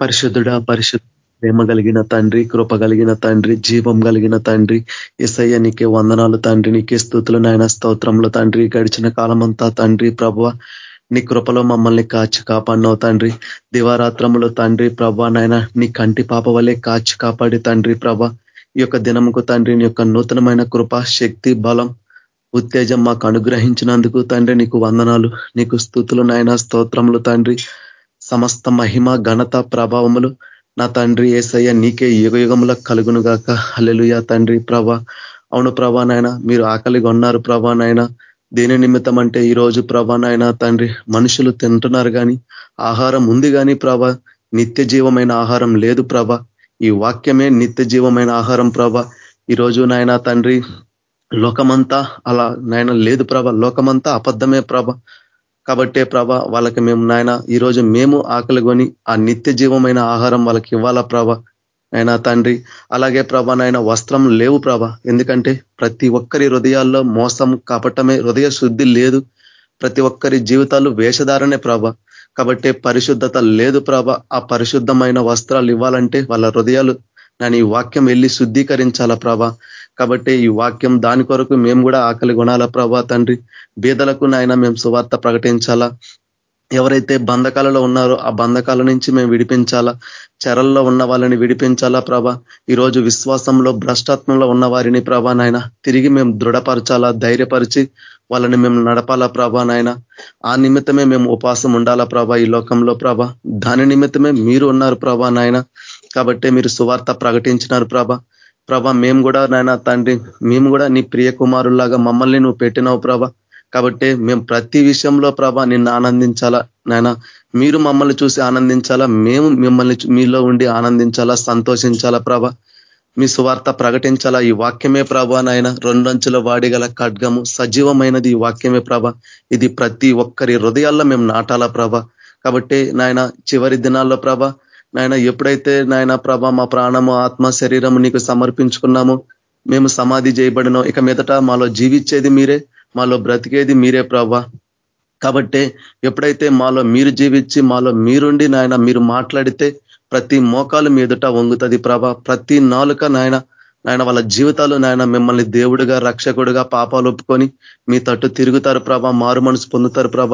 పరిశుద్ధుడా పరిశుద్ధ ప్రేమ కలిగిన తండ్రి కృప కలిగిన తండ్రి జీవం కలిగిన తండ్రి ఎసయ్య నీకే వందనాలు తండ్రి నీకే స్థుతులు నాయన స్తోత్రంలో తండ్రి గడిచిన కాలమంతా తండ్రి ప్రభ నీ కృపలో మమ్మల్ని కాచి కాపాడినవు తండ్రి. దివారాత్రములో తండ్రి ప్రభా నాయన నీ కంటి పాప వలె కాచి కాపాడి తండ్రి ప్రభ. ఈ యొక్క దినముకు తండ్రి నీ యొక్క నూతనమైన కృప శక్తి బలం ఉత్తేజం మాకు అనుగ్రహించినందుకు తండ్రి నీకు వందనాలు నీకు స్థుతులు నాయన స్తోత్రములు తండ్రి. సమస్త మహిమ ఘనత ప్రభావములు నా తండ్రి ఏసయ్య నీకే యుగ యుగముల కలుగును గాక తండ్రి ప్రభ. అవును ప్రభా నాయన మీరు ఆకలిగా ఉన్నారు ప్రభా నాయన. దేని నిమిత్తం అంటే ఈ రోజు ప్రభా నాయన తండ్రి మనుషులు తింటున్నారు కానీ ఆహారం ఉంది కానీ ప్రభ నిత్య జీవమైన ఆహారం లేదు ప్రభ. ఈ వాక్యమే నిత్య జీవమైన ఆహారం ప్రభ. ఈరోజు నాయన తండ్రి లోకమంతా అలా నాయన లేదు ప్రభ. లోకమంతా అబద్ధమే ప్రభ. కాబట్టే ప్రభ వాళ్ళకి మేము నాయన ఈరోజు మేము ఆకలి కొని ఆ నిత్య జీవమైన ఆహారం వాళ్ళకి ఇవ్వాలా ప్రభ. నాయన తండ్రి అలాగే ప్రభ నాయన వస్త్రం లేవు ప్రభ. ఎందుకంటే ప్రతి ఒక్కరి హృదయాల్లో మోసం కపటమే హృదయ శుద్ధి లేదు. ప్రతి ఒక్కరి జీవితాలు వేషధారనే ప్రభ. కాబట్టి పరిశుద్ధత లేదు ప్రభ. ఆ పరిశుద్ధమైన వస్త్రాలు ఇవ్వాలంటే వాళ్ళ హృదయాలు నేను ఈ వాక్యం వెళ్ళి శుద్ధీకరించాలా ప్రభ. కాబట్టి ఈ వాక్యం దాని కొరకు మేము కూడా ఆకలి కొనాలా ప్రభా తండ్రి. బీదలకు నాయన మేము సువార్త ప్రకటించాలా. ఎవరైతే బంధకాలలో ఉన్నారో ఆ బంధకాల నుంచి మేము విడిపించాలా? చెరల్లో ఉన్న వాళ్ళని విడిపించాలా ప్రభా? ఈరోజు విశ్వాసంలో భ్రష్టాత్మంలో ఉన్న వారిని ప్రభా నాయన తిరిగి మేము దృఢపరచాలా ధైర్యపరిచి వాళ్ళని మేము నడపాలా ప్రభా నాయన? ఆ నిమిత్తమే మేము ఉపాసం ఉండాలా ప్రభా ఈ లోకంలో ప్రభా? దాని నిమిత్తమే మీరు ఉన్నారు ప్రభా నాయన. కాబట్టి మీరు సువార్త ప్రకటించినారు ప్రభ. ప్రభ మేము కూడా నాయన తండ్రి మేము కూడా నీ ప్రియ కుమారుల్లాగా మమ్మల్ని నువ్వు పెట్టినావు ప్రభ. కాబట్టి మేము ప్రతి విషయంలో ప్రభ నిన్ను ఆనందించాలా? నాయన మీరు మమ్మల్ని చూసి ఆనందించాలా? మేము మిమ్మల్ని మీలో ఉండి ఆనందించాలా? సంతోషించాలా ప్రభ? మీ సువార్త ప్రకటించాలా? ఈ వాక్యమే ప్రభ నాయన రెండంచుల వాడిగల ఖడ్గము. సజీవమైనది ఈ వాక్యమే ప్రభ. ఇది ప్రతి ఒక్కరి హృదయాల్లో మేము నాటాలా ప్రభ? కాబట్టి నాయన చివరి దినాల్లో ప్రభ నాయన ఎప్పుడైతే నాయన ప్రభ మా ప్రాణము ఆత్మ శరీరము నీకు సమర్పించుకున్నాము మేము సమాధి చేయబడినో ఇక మీదట మాలో జీవించేది మీరే. మాలో బ్రతికేది మీరే ప్రభా. కాబట్టే ఎప్పుడైతే మాలో మీరు జీవించి మాలో మీరుండి నాయన మీరు మాట్లాడితే ప్రతి మోకాలు మీదుట వంగుతుంది ప్రభ. ప్రతి నాలుక నాయన నాయన వాళ్ళ జీవితాలు నాయన మిమ్మల్ని దేవుడిగా రక్షకుడిగా పాపాలు ఒప్పుకొని మీ తట్టు తిరుగుతారు ప్రభ మారు మనసు పొందుతారు ప్రభ.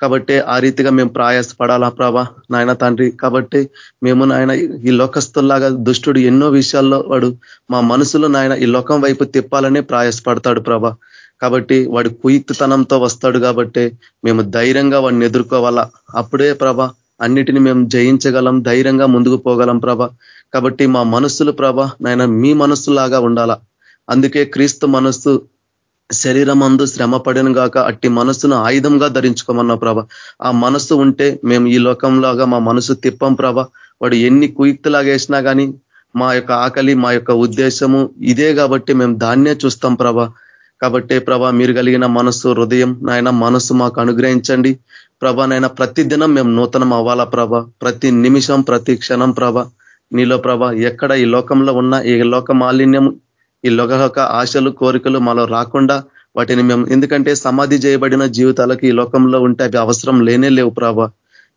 కాబట్టి ఆ రీతిగా మేము ప్రయాసపడాలా ప్రభా నాయన తండ్రి. కాబట్టి మేము నాయన ఈ లోకస్తుల్లాగా దుష్టుడు ఎన్నో విషయాల్లో వాడు మా మనసులో నాయన ఈ లోకం వైపు తిప్పాలనే ప్రయాసపడతాడు ప్రభ. కాబట్టి వాడి కుయుక్తనంతో వస్తాడు కాబట్టి మేము ధైర్యంగా వాడిని ఎదుర్కోవాలా? అప్పుడే ప్రభ అన్నిటిని మేము జయించగలం ధైర్యంగా ముందుకు పోగలం ప్రభ. కాబట్టి మా మనస్సులు ప్రభ నాయన మీ మనస్సులాగా ఉండాలా? అందుకే క్రీస్తు మనస్సు శరీరమందు శ్రమ పడిన గాక అట్టి మనస్సును ఆయుధంగా ధరించుకోమన్నా ప్రభ. ఆ మనస్సు ఉంటే మేము ఈ లోకంలాగా మా మనసు తిప్పం ప్రభ. వాడు ఎన్ని కుయుక్తులాగేసినా కానీ మా యొక్క ఆకలి మా యొక్క ఉద్దేశము ఇదే కాబట్టి మేము దాన్నే చూస్తాం ప్రభ. కాబట్టి ప్రభా మీరు కలిగిన మనస్సు హృదయం నాయన మనస్సు మాకు అనుగ్రహించండి. ప్రభా నాయన ప్రతి దినం మేము నూతనం అవ్వాలా ప్రభ? ప్రతి నిమిషం ప్రతి క్షణం ప్రభ. నీలో ప్రభ ఎక్కడ ఈ లోకంలో ఉన్న ఈ లోక మాలిన్యం ఈ లోక ఆశలు కోరికలు మాలో రాకుండా వాటిని మేము ఎందుకంటే సమాధి చేయబడిన జీవితాలకు ఈ లోకంలో ఉంటే అవి అవసరం లేనే లేవు ప్రభ.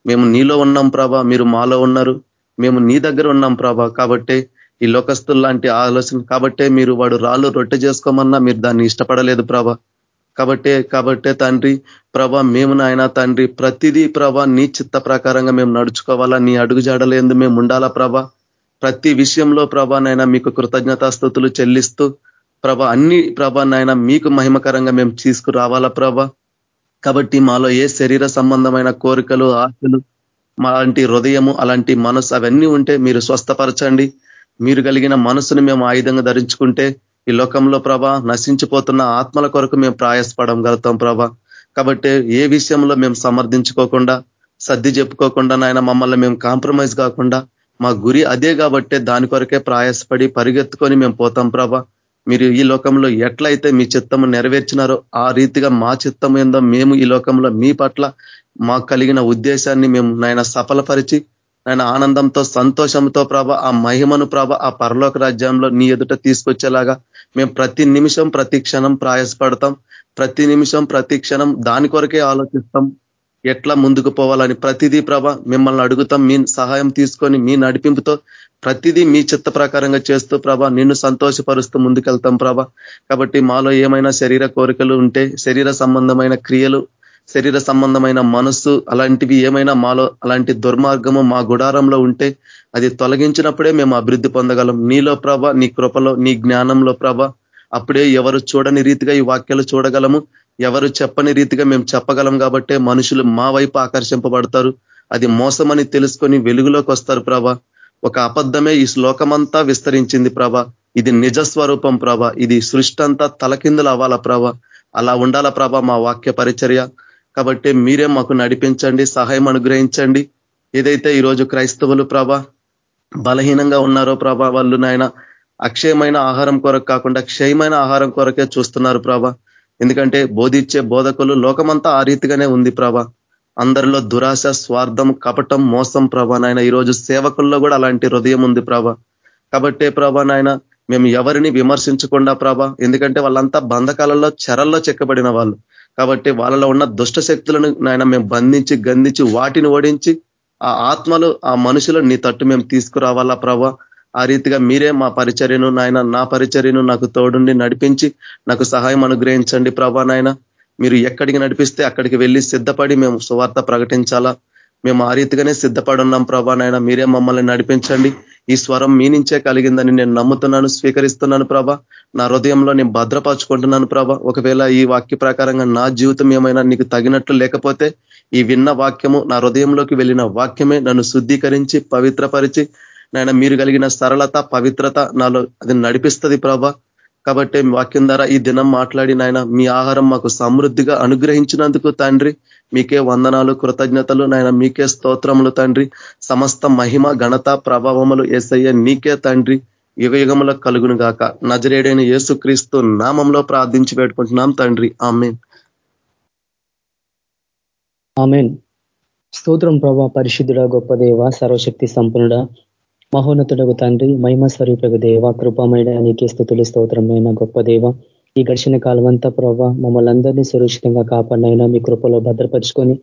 మేము నీలో ఉన్నాం ప్రభ మీరు మాలో ఉన్నారు. మేము నీ దగ్గర ఉన్నాం ప్రభ. కాబట్టి ఈ లోకస్తుల్లాంటి ఆలోచన. కాబట్టే మీరు వాడు రాళ్ళు రొట్టె చేసుకోమన్నా మీరు దాన్ని ఇష్టపడలేదు ప్రభ. కాబట్టే కాబట్టే తండ్రి ప్రభ మేము నాయన తండ్రి ప్రతిదీ ప్రభ నీ చిత్త ప్రకారంగా మేము నడుచుకోవాలా నీ అడుగుజాడలేందు మేము ఉండాలా ప్రభ. ప్రతి విషయంలో ప్రభా మీకు కృతజ్ఞతాస్థుతులు చెల్లిస్తూ ప్రభ అన్ని ప్రభానైనా మీకు మహిమకరంగా మేము తీసుకురావాలా ప్రభ. కాబట్టి మాలో ఏ శరీర సంబంధమైన కోరికలు ఆశలు అలాంటి హృదయము అలాంటి మనసు అవన్నీ ఉంటే మీరు స్వస్థపరచండి. మీరు కలిగిన మనసును మేము ఆయుధంగా ధరించుకుంటే ఈ లోకంలో ప్రభ నశించిపోతున్న ఆత్మల కొరకు మేము ప్రయాసపడం గలుగుతాం ప్రభ. కాబట్టి ఏ విషయంలో మేము సమర్థించుకోకుండా సర్ది చెప్పుకోకుండా నాయన మమ్మల్ని మేము కాంప్రమైజ్ కాకుండా మా గురి అదే కాబట్టే దాని కొరకే ప్రయాసపడి పరిగెత్తుకొని మేము పోతాం ప్రభా. మీరు ఈ లోకంలో ఎట్లయితే మీ చిత్తము నెరవేర్చినారో ఆ రీతిగా మా చిత్తం ఏందో మేము ఈ లోకంలో మీ పట్ల మాకు కలిగిన ఉద్దేశాన్ని మేము నాయన సఫలపరిచి ఆయన ఆనందంతో సంతోషంతో ప్రభ ఆ మహిమను ప్రభ ఆ పరలోక రాజ్యంలో నీ ఎదుట తీసుకొచ్చేలాగా మేము ప్రతి నిమిషం ప్రతి క్షణం ప్రయాసపడతాం. ప్రతి నిమిషం ప్రతి క్షణం దాని కొరకే ఆలోచిస్తాం. ఎట్లా ముందుకు పోవాలని ప్రతిదీ ప్రభ మిమ్మల్ని అడుగుతాం. మీ సహాయం తీసుకొని మీ నడిపింపుతో ప్రతిదీ మీ చిత్త ప్రకారంగా చేస్తూ ప్రభ నిన్ను సంతోషపరుస్తూ ముందుకెళ్తాం ప్రభ. కాబట్టి మాలో ఏమైనా శరీర కోరికలు ఉంటే శరీర సంబంధమైన క్రియలు శరీర సంబంధమైన మనస్సు అలాంటివి ఏమైనా మాలో అలాంటి దుర్మార్గము మా గుడారంలో ఉంటే అది తొలగించినప్పుడే మేము అభివృద్ధి పొందగలం. నీలో ప్రభ నీ కృపలో నీ జ్ఞానంలో ప్రభ అప్పుడే ఎవరు చూడని రీతిగా ఈ వాక్యాలు చూడగలము. ఎవరు చెప్పని రీతిగా మేము చెప్పగలం కాబట్టే మనుషులు మా వైపు ఆకర్షింపబడతారు. అది మోసమని తెలుసుకొని వెలుగులోకి వస్తారు ప్రభ. ఒక అబద్ధమే ఈ శ్లోకమంతా విస్తరించింది ప్రభ. ఇది నిజ స్వరూపం ప్రభ. ఇది సృష్టి అంతా తలకిందులు అవ్వాలా ప్రభ. అలా ఉండాల ప్రభ మా వాక్య పరిచర్య? కాబట్టి మీరే మాకు నడిపించండి సహాయం అనుగ్రహించండి. ఏదైతే ఈరోజు క్రైస్తవులు ప్రభ బలహీనంగా ఉన్నారో ప్రభ వాళ్ళు నాయన అక్షయమైన ఆహారం కొరకు కాకుండా క్షయమైన ఆహారం కొరకే చూస్తున్నారు ప్రభ. ఎందుకంటే బోధించే బోధకులు లోకమంతా ఆ రీతిగానే ఉంది ప్రభా. అందరిలో దురాశ స్వార్థం కపటం మోసం ప్రభా నాయన. ఈరోజు సేవకుల్లో కూడా అలాంటి హృదయం ఉంది ప్రభ. కాబట్టే ప్రభ నాయన మేము ఎవరిని విమర్శించకుండా ప్రభా ఎందుకంటే వాళ్ళంతా బంధకాలలో చెరల్లో చెక్కబడిన వాళ్ళు. కాబట్టి వాళ్ళలో ఉన్న దుష్ట శక్తులను నాయన మేము బంధించి గంధించి వాటిని ఓడించి ఆ ఆత్మలు ఆ మనుషులు నీ తట్టు మేము తీసుకురావాలా ప్రభ? ఆ రీతిగా మీరే మా పరిచర్యను నాయన నా పరిచర్యను నాకు తోడుండి నడిపించి నాకు సహాయం అనుగ్రహించండి ప్రభా నాయన. మీరు ఎక్కడికి నడిపిస్తే అక్కడికి వెళ్ళి సిద్ధపడి మేము సువార్త ప్రకటించాలా? మేము ఆ రీతిగానే సిద్ధపడున్నాం ప్రభా నాయన. మీరే మమ్మల్ని నడిపించండి. ఈ స్వరం మీ నుంచే కలిగిందని నేను నమ్ముతున్నాను స్వీకరిస్తున్నాను ప్రభ. నా హృదయంలో నేను భద్రపరుచుకుంటున్నాను ప్రభ. ఒకవేళ ఈ వాక్య ప్రకారంగా నా జీవితం ఏమైనా నీకు తగినట్లు లేకపోతే ఈ విన్న వాక్యము నా హృదయంలోకి వెళ్ళిన వాక్యమే నన్ను శుద్ధీకరించి పవిత్రపరిచి నాయన మీరు కలిగిన సరళత పవిత్రత నాలో అది నడిపిస్తుంది ప్రభ. కాబట్టి వాక్యం ద్వారా ఈ దినం మాట్లాడి నాయన మీ ఆహారం మాకు సమృద్ధిగా అనుగ్రహించినందుకు తండ్రి. మీకే వందనాలు కృతజ్ఞతలు నాయన మీకే స్తోత్రములు తండ్రి. సమస్త మహిమ ఘనత ప్రభావములు ఏసయ్య నీకే తండ్రి. యుగ కలుగును గాక నజరేడైన యేసుక్రీస్తు నామంలో ప్రార్థించి పెట్టుకుంటున్నాం తండ్రి. ఆమెన్. ఆమెన్. స్తోత్రం ప్రభా పరిశుద్ధుడ గొప్ప దేవ సర్వశక్తి సంపన్నుడ మహోన్నతుడకు తండ్రి మహిమ స్వరూపకు దేవ కృపమైన నీకే స్థుతులు స్తోత్రమైన గొప్ప దేవ. ఈ గడిచిన కాలం అంతా ప్రభావ మమ్మల్ని అందరినీ సురక్షితంగా కాపాడినైనా మీ కృపలో భద్రపరుచుకొని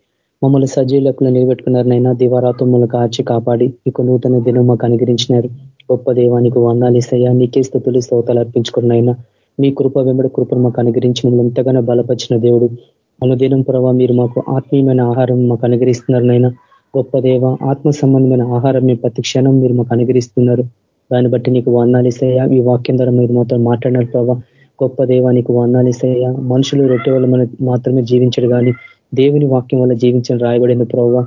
మమ్మల్ని సజీలకులు నిలబెట్టుకున్నారనైనా దివారాత్మలు కాచి కాపాడి మీకు నూతన దినం మాకు అనుగ్రహించినారు. గొప్ప దేవానికి వందాలిసయ్యా నీకే స్థుతులు స్తోతాలు అర్పించుకున్నైనా మీ కృప వెంబడి కృపను మాకు అనుగ్రహించి మమ్మల్ని ఎంతగానో బలపరిచిన దేవుడు. అనుదినం ప్రభావ మీరు మాకు ఆత్మీయమైన ఆహారం మాకు అనుగ్రహిస్తున్నారనైనా గొప్ప దేవ ఆత్మ సంబంధమైన ఆహారం మీ ప్రతి క్షణం మీరు మాకు అనుగ్రహిస్తున్నారు. దాన్ని బట్టి నీకు వందాలిసయ్యా ఈ వాక్యం ద్వారా మీరు మాతో మాట్లాడినారు ప్రభావ గొప్ప దేవానికి వందాలిసయ్యా మనుషులు రొట్టె వల్ల మాత్రమే జీవించడు కానీ దేవుని వాక్యం వల్ల జీవించడం రాయబడిన ప్రభావ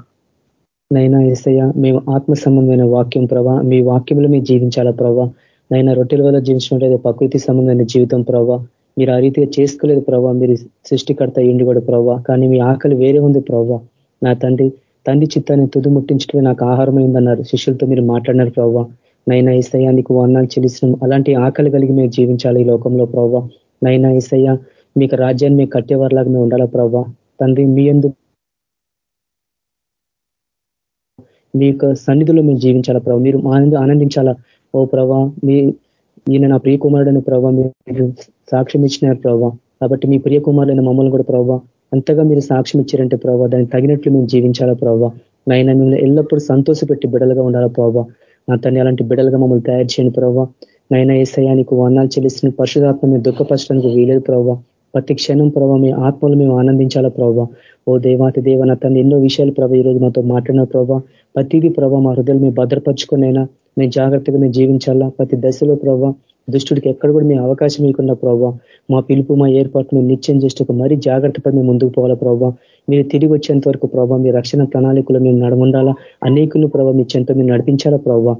నైనా ఎసయ్య మేము ఆత్మ సంబంధమైన వాక్యం ప్రభా మీ వాక్యంలో మేము జీవించాలా ప్రభా నైనా రొట్టెల వల్ల జీవించినట్లయితే ప్రకృతి సంబంధమైన జీవితం ప్రభా మీరు ఆ రీతిగా చేసుకోలేదు ప్రభావ మీరు సృష్టికర్త ఇండి కూడా కానీ మీ ఆకలి వేరే ఉంది ప్రభావ నా తండ్రి తండ్రి చిత్తాన్ని తుది ముట్టించడమే నాకు ఆహారమైందన్నారు. శిష్యులతో మీరు మాట్లాడినారు ప్రభావ నైనా ఈసయ్య నీకు వర్ణాలు చెల్లిస్తున్నాం. అలాంటి ఆకలి కలిగి మేము జీవించాలి ఈ లోకంలో ప్రభావ నైనా ఈసయ్య మీకు రాజ్యాన్ని మేము కట్టేవారిలాగా మేము ఉండాలా ప్రభావ తండ్రి మీ ఎందు మీ యొక్క సన్నిధిలో మేము జీవించాలా ప్రభావ మీరు ఆనందించాలా? ఓ ప్రభా మీ ఈయన నా ప్రియ కుమారుడైన ప్రభావ మీరు సాక్ష్యం ఇచ్చినారు ప్రభావ కాబట్టి మీ ప్రియ కుమారులైన మమ్మల్ని కూడా ప్రభావ అంతగా మీరు సాక్ష్యం ఇచ్చారంటే ప్రభావ దానికి తగినట్లు మేము జీవించాలా ప్రభావ నైనా మిమ్మల్ని ఎల్లప్పుడూ సంతోష పెట్టి బిడలుగా ఉండాలా ప్రభావ నా తన్ని అలాంటి బిడలుగా మమ్మల్ని తయారు చేయండి ప్రభావ నైనా ఏసయానికి వర్ణాలు చెల్లిస్తున్న. పరిశుధాత్మ మేము దుఃఖపరచడానికి వీలేదు ప్రభావ ప్రతి క్షణం ప్రభావ మీ ఆత్మలు మేము ఆనందించాలా ప్రభావ ఓ దేవాతి దేవ నా తను ఎన్నో విషయాలు ప్రభావ ఈరోజు మాతో మాట్లాడిన ప్రభావ ప్రతిదీ ప్రభావ మా హృదయలు మేము భద్రపరుచుకునైనా మేము జాగ్రత్తగా మేము జీవించాలా. ప్రతి దశలో ప్రభావ దుష్టుడికి ఎక్కడ కూడా మీ అవకాశం ఇవ్వకుండా ప్రభావ మా పిలుపు మా ఏర్పాటు మేము నిత్యం చేస్తూ మరీ జాగ్రత్తగా మేము ముందుకు పోవాలా ప్రభావ మీరు తిరిగి వచ్చేంత వరకు ప్రభావ మీ రక్షణ ప్రణాళికలు మేము నడముండాలా? అనేకులు ప్రభావ మీ చెంత మీరు నడిపించాలా ప్రభావ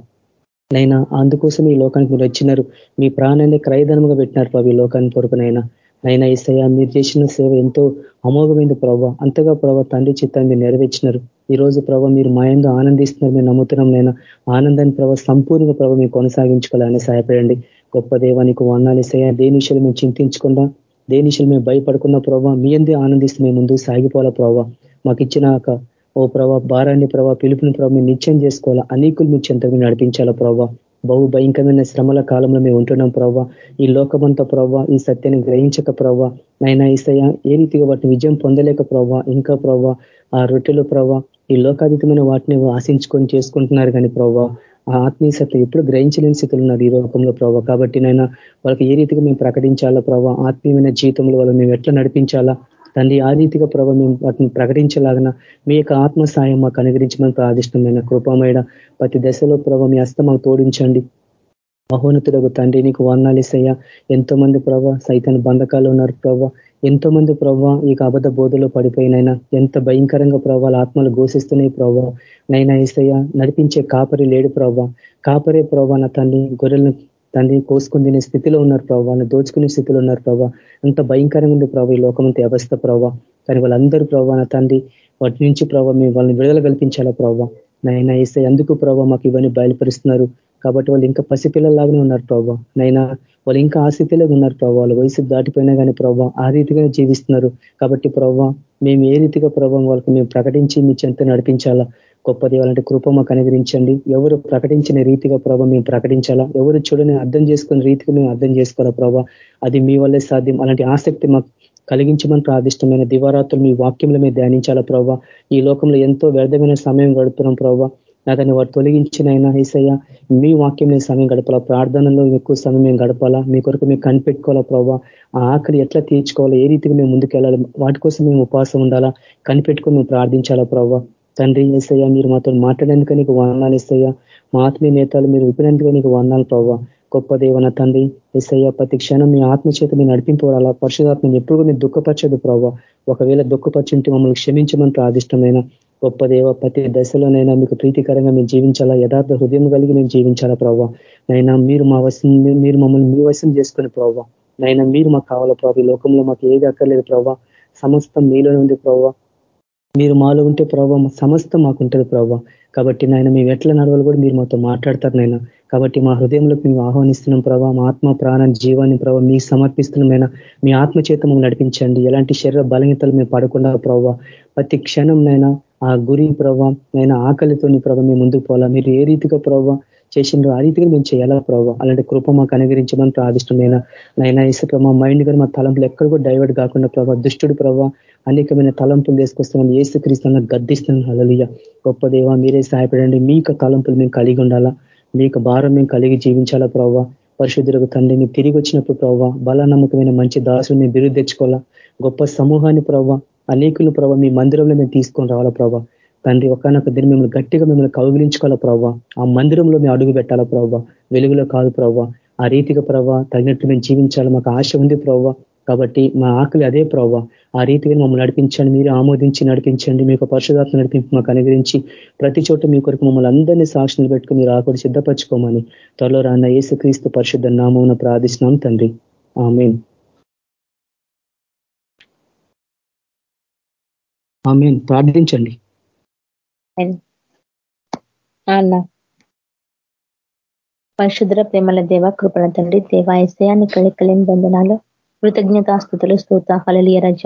నైనా అందుకోసం ఈ లోకానికి మీరు వచ్చినారు. మీ ప్రాణాన్ని క్రయధనముగా పెట్టినారు ప్రభావ ఈ లోకానికి కొరకునైనా నైనా ఈసయ మీరు చేసిన సేవ ఎంతో అమోఘమైంది ప్రభావ అంతగా ప్రభావ తండ్రి చిత్తాన్ని మీరు నెరవేర్చినారు. ఈ రోజు ప్రభావ మీరు మా ఎందు ఆనందిస్తున్నారు మేము నమ్ముతున్నాం నైనా. ఆనందాన్ని ప్రభావ సంపూర్ణంగా ప్రభావ మేము కొనసాగించుకోవాలని సహాయపడండి. గొప్ప దేవానికి వర్ణాలు దేని విషయాలు మేము చింతించకుండా దేని విషయాలు మేము భయపడుకున్న ప్రభావ మీ అందే ఆనందిస్తూ మేము ముందుకు సాగిపోవాలా ప్రభావ మాకు ఇచ్చినాక ఓ ప్రభా భారాన్ని ప్రభావ పిలుపుని ప్రభావ మేము నిత్యం చేసుకోవాలా? అనేకులు మీ చెంతకు నడిపించాలా ప్రభావ బహు భయంకరమైన శ్రమల కాలంలో మేము ఉంటున్నాం ప్రభావ ఈ లోకమంతా ప్రభావ ఈ సత్యాన్ని గ్రహించక ప్రభావ నైనా ఈసయ ఏ రీతిగా వాటిని విజయం పొందలేక ప్రభావ ఇంకా ప్రభావ ఆ రొట్టెలు ప్రభావ ఈ లోకాతీతమైన వాటిని ఆశించుకొని చేసుకుంటున్నారు కానీ ప్రభావ ఆ ఆత్మీయ సత్యం ఎప్పుడు గ్రహించలేని స్థితులు ఉన్నారు ఈ లోకంలో ప్రభావ కాబట్టి నైనా వాళ్ళకి ఏ రీతిగా మేము ప్రకటించాలా ప్రభావ ఆత్మీయమైన జీవితంలో వాళ్ళు మేము ఎట్లా నడిపించాలా? తండ్రి ఆ రీతిగా ప్రభావ మేము వాటిని ప్రకటించలాగిన మీ యొక్క ఆత్మ సాయం మాకు అనుగ్రహించమని ప్రాదిష్టమైన కృపమైన ప్రతి దశలో ప్రభావ మీ అస్త మాకు తోడించండి. మహోన్నతులకు తండ్రి నీకు వర్ణాలేసయ్యా ఎంతో మంది ప్రభావ సైతాన్ని బంధకాలు ఉన్నారు ప్రభావ ఎంతో మంది ప్రభావ ఈ అబద్ధ బోధలో పడిపోయినైనా ఎంత భయంకరంగా ప్రభావ ఆత్మలు ఘోషిస్తున్నాయి ప్రభావ నైనా ఈసయ్య నడిపించే కాపరి లేడు ప్రభావ కాపరే ప్రభావ నా తండ్రి గొర్రెలను తండ్రి కోసుకుని తినే స్థితిలో ఉన్నారు ప్రభావ దోచుకునే స్థితిలో ఉన్నారు ప్రభావ అంత భయంకరంగా ఉంది ప్రభావ ఈ లోకమంత వ్యవస్థ ప్రభావ కానీ వాళ్ళందరూ ప్రభావ నా తండ్రి వాటి నుంచి ప్రభావ మేము వాళ్ళని విడుదల కల్పించాలా ప్రభావ నైనా ఇస్తే ఎందుకు ప్రభావ మాకు ఇవన్నీ బయలుపరుస్తున్నారు. కాబట్టి వాళ్ళు ఇంకా పసిపిల్లలాగానే ఉన్నారు ప్రభావ నైనా వాళ్ళు ఇంకా ఆసక్తిలో ఉన్నారు ప్రభావ వాళ్ళ వయసు దాటిపోయినా కానీ ప్రభావ ఆ రీతిగానే జీవిస్తున్నారు. కాబట్టి ప్రభావ మేము ఏ రీతిగా ప్రభావం వాళ్ళకి మేము ప్రకటించి మీ చెంత నడిపించాలా? గొప్పది వాళ్ళంటే కృప మాకు అనుగ్రహించండి. ఎవరు ప్రకటించిన రీతిగా ప్రభావ మేము ప్రకటించాలా? ఎవరు చూడని అర్థం చేసుకున్న రీతిగా మేము అర్థం చేసుకోవాలా ప్రభావ అది మీ వల్లే సాధ్యం. అలాంటి ఆసక్తి మాకు కలిగించమని ప్రాదిష్టమైన దివారాత్రులు మీ వాక్యంలో మేము ధ్యానించాలా ప్రభావ ఈ లోకంలో ఎంతో వ్యర్థమైన సమయం గడుపుతున్నాం ప్రభావ నాకని వారు తొలగించిన అయినా ఈసయ్య మీ వాక్యం నేను సమయం గడపాలా? ప్రార్థనలో ఎక్కువ సమయం మేము గడపాలా? మీ కొరకు మేము కనిపెట్టుకోవాలా ప్రభావ ఆ ఆకలి ఎట్లా తీర్చుకోవాలా? ఏ రీతిగా మేము ముందుకెళ్ళాలి వాటి కోసం మేము ఉపవాసం ఉండాలా? కనిపెట్టుకొని మేము ప్రార్థించాలా ప్రభావ తండ్రి ఏసయ్య మీరు మాతో మాట్లాడేందుకు నీకు వర్ణాలు ఇస్తాయా మా ఆత్మీయ నేతలు మీరు విపినందుకు నీకు వర్ణాలు ప్రభావ గొప్ప దేవన తండ్రి ఎస్ఐ ప్రతి క్షణం మీ ఆత్మచేత మీరు నడిపింపడాలా పరిశుధాత్మని ఎప్పుడు మీరు దుఃఖపరచదు ప్రభావ ఒకవేళ దుఃఖపరచుంటే మమ్మల్ని క్షమించమని ప్రాదిష్టమైన గొప్ప దేవ ప్రతి దశలోనైనా మీకు ప్రీతికరంగా మేము జీవించాలా? యథార్థ హృదయం కలిగి మేము జీవించాలా ప్రభావ నైనా మీరు మా వశం మీరు మమ్మల్ని మీ వశం చేసుకుని ప్రభావ నైనా మీరు మాకు కావాలా ప్రభావ ఈ లోకంలో మాకు ఏది అక్కర్లేదు ప్రభావ సమస్తం మీలోనే ఉంది ప్రభావ మీరు మాలో ఉంటే ప్రభావ సమస్తం మాకుంటుంది ప్రభావ కాబట్టి నాయన మేము ఎట్లా నడవాలి కూడా మీరు మాతో మాట్లాడతారు నాయన కాబట్టి మా హృదయంలోకి మేము ఆహ్వానిస్తున్నాం ప్రభావ మా ఆత్మ ప్రాణాన్ని జీవాన్ని ప్రభావ మీకు సమర్పిస్తున్నామైనా మీ ఆత్మ చేత మమ్మల్ని నడిపించండి. ఎలాంటి శరీర బలహీతలు మేము పడకుండా ప్రభావ ప్రతి క్షణం నైనా ఆ గురి ప్రభావ నైనా ఆకలితోని ప్రభావ మేము ముందుకు పోవాలా? మీరు ఏ రీతిగా ప్రభావ చేసిండ్రో ఆ రీతిగా మేము చేయాలా ప్రభావ? అలాంటి కృప మాకు అనుగ్రహించమని ప్రార్థిష్టమైన నైనా ఇసు ప్రభావ మైండ్ గారు మా తలంపులు ఎక్కడ కూడా డైవర్ట్ కాకుండా ప్రభావ దుష్టుడు ప్రభావ అనేకమైన తలంపులు తీసుకొస్తామని ఏసు క్రీస్తున్న గద్దిస్తున్నాను. అలలియ గొప్ప దేవ మీరే సహాయపడండి. మీకు తలంపులు మేము కలిగి ఉండాలా? మీకు భారం మేము కలిగి జీవించాలా ప్రభావ? పరిశుద్ధులకు తండ్రి మీరు తిరిగి వచ్చినప్పుడు ప్రభావ బల నమ్మకమైన మంచి దాసులు మేము బిరుదు తెచ్చుకోవాలా? గొప్ప సమూహాన్ని ప్రభావ అనేకులు ప్రభావ మీ మందిరంలో మేము తీసుకొని రావాలా ప్రభావ తండ్రి ఒకనొక దిన మిమ్మల్ని గట్టిగా మిమ్మల్ని కౌగిలించుకోవాలా ప్రభావ ఆ మందిరంలో మేము అడుగు పెట్టాలా ప్రభావ వెలుగులో కాదు ప్రభావ ఆ రీతిగా ప్రభావ తగినట్టు మేము జీవించాలి మాకు ఆశ ఉంది ప్రభావ కాబట్టి మా ఆకలి అదే ప్రభావ ఆ రీతిగా మమ్మల్ని నడిపించండి మీరు ఆమోదించి నడిపించండి మీకు పరిశుధాత్మ నడిపించి మాకు అనుగ్రహించి ప్రతి చోట మీ కొరకు మమ్మల్ని అందరినీ సాక్షులు పెట్టుకుని మీరు ఆకుడు సిద్ధపరచుకోమని త్వరలో రాన్న ఏసుక్రీస్తు పరిశుద్ధ నామం ప్రార్థిస్తున్నాం తండ్రి. ఆమెన్. ఆమె ప్రార్థించండి. పరిశుద్ర ప్రేమల దేవ కృపణ తండ్రి దేవాయశయాన్ని కళికలేని బంధనాలు కృతజ్ఞతాస్థుతులు స్తోత హలలియ రజ.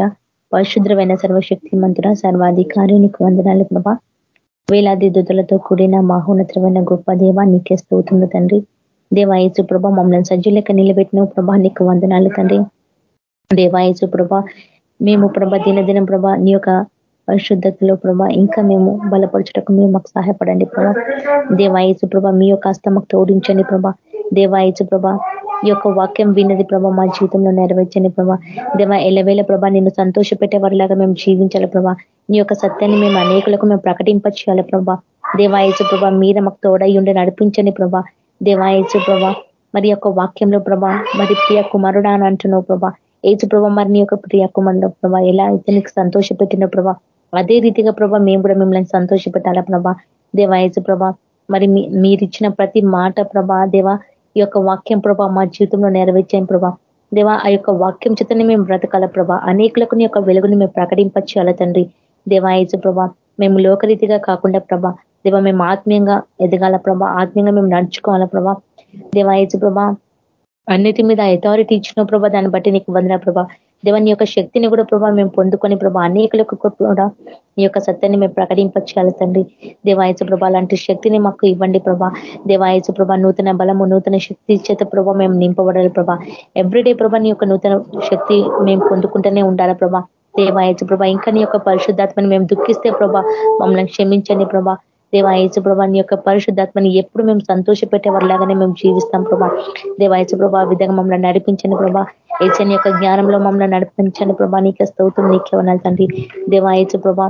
పరిశుద్రమైన సర్వశక్తి మంతుల సర్వాధికారి నీకు వందనాలు ప్రభా. వేలాది దుతులతో కూడిన మహోన్నతమైన గొప్ప దేవ నీకే స్తోతుంది తండ్రి. దేవాయసు ప్రభ మమ్మల్ని సజ్జులెక్క నిలబెట్టిన ప్రభా నీకు వందనాలు తండ్రి. దేవాయసు ప్రభ మేము ప్రభ దినదినం ప్రభ నీ యొక్క పరిశుద్ధతలో ప్రభా ఇంకా మేము బలపరచుటకు మీరు మాకు సహాయపడండి ప్రభా. దేవాయచు ప్రభా మీ యొక్క హస్తం మాకు తోడించండి ప్రభా. దేవాయచు ప్రభా ఈ యొక్క వాక్యం విన్నది ప్రభా మా జీవితంలో నెరవేర్చండి ప్రభా. దేవ ఎలవేల ప్రభా నిన్ను సంతోష వారిలాగా మేము జీవించాలి ప్రభా. నీ యొక్క సత్యాన్ని మేము అనేకులకు మేము ప్రకటింపచేయాలి ప్రభా. దేవాయచు ప్రభా మీద మాకు తోడై ఉండి నడిపించండి ప్రభా. దేవాయచు ప్రభా మరి యొక్క వాక్యంలో ప్రభా మరి ప్రియ కుమారుడా అని అంటున్నావు ప్రభా. ఏచు ప్రభా మరి నీ యొక్క ప్రియ కుమారుడు ప్రభా ఎలా అయితే నీకు సంతోషపెట్టిన ప్రభా. అదే రీతిగా ప్రభా మేము కూడా మిమ్మల్ని సంతోషపెట్టాలా ప్రభా? దేవాయసు ప్రభా మరి మీరిచ్చిన ప్రతి మాట ప్రభా దేవా ఈ యొక్క వాక్యం ప్రభా మా జీవితంలో నెరవేర్చాం ప్రభా. దేవా ఆ యొక్క వాక్యం చేతనే మేము బ్రతకాల ప్రభా? అనేకులకు నీ యొక్క వెలుగుని మేము ప్రకటింపచేయాల తండ్రి? దేవాయసు ప్రభా మేము లోకరీతిగా కాకుండా ప్రభా దేవా మేము ఆత్మీయంగా ఎదగాల ప్రభా? ఆత్మీయంగా మేము నడుచుకోవాలా ప్రభా? దేవాయసు ప్రభా అన్నిటి మీద అథారిటీ ఇచ్చిన ప్రభా దాన్ని బట్టి నీకు వందన ప్రభా. దేవాన్ని యొక్క శక్తిని కూడా ప్రభా మేము పొందుకొని ప్రభా అనేకులకు కూడా నీ యొక్క సత్యాన్ని మేము ప్రకటింపచేయాలి తండ్రి. దేవాయచ ప్రభా లాంటి శక్తిని మాకు ఇవ్వండి ప్రభా. దేవాయచ ప్రభా నూతన బలము నూతన శక్తి చేత ప్రభా మేము నింపబడాలి ప్రభా. ఎవ్రీడే ప్రభా నీ యొక్క నూతన శక్తి మేము పొందుకుంటూనే ఉండాలి ప్రభా. దేవాయచ ప్రభా ఇంకా నీ యొక్క పరిశుద్ధాత్మని మేము దుఃఖిస్తే ప్రభా మమ్మల్ని క్షమించండి ప్రభా. దేవాయచు ప్రభా నీ యొక్క పరిశుద్ధాత్మని ఎప్పుడు మేము సంతోష పెట్టే మేము జీవిస్తాం ప్రభా. దేవాయచు ప్రభా విధంగా మమ్మల్ని నడిపించండి ప్రభా. ఏచని యొక్క జ్ఞానంలో మమ్మల్ని నడిపించండి ప్రభా. నీకే స్తోత్రం నీకే ఉన్నారు తండ్రి. దేవాయచు ప్రభా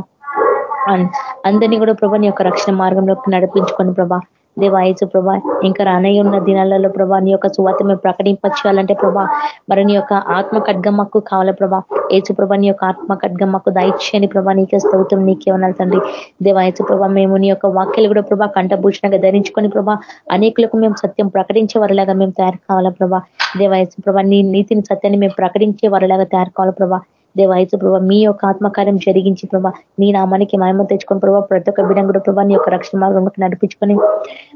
అందరినీ కూడా ప్రభా నీ యొక్క రక్షణ మార్గంలోకి నడిపించుకోండి ప్రభా. దేవాయచు ప్రభా ఇంకా రానయ్య ఉన్న దినాలలో ప్రభా నీ యొక్క సువాత మేము ప్రకటింపచేయాలంటే ప్రభా మరి నీ యొక్క ఆత్మ ఖడ్గమ్మకు కావాల ప్రభా. ఏచు ప్రభా నీ యొక్క ఆత్మ ఖడ్గమ్మకు దయచేయని ప్రభా నీకే స్తోత్రం నీకే ఉన్నారు తండ్రి. దేవాయచు ప్రభా మేము నీ యొక్క వాక్యాలు కూడా ప్రభా కంఠభూషణంగా ధరించుకొని ప్రభా అనేకులకు మేము సత్యం ప్రకటించే వారిలాగా మేము తయారు కావాలా ప్రభా. దేవాయచు ప్రభా నీ నీతిని సత్యాన్ని మేము ప్రకటించే వారిలాగా తయారు కావాలి ప్రభా. దేవాయసు ప్రభావ మీ యొక్క ఆత్మకార్యం జరిగించి ప్రభా నీ నామానికి మాయమ తెచ్చుకొని ప్రభావ ప్రతి ఒక్క బిడ్డను కూడా ప్రభావ నీ యొక్క రక్షణ మార్గంలోకి నడిపించుకొని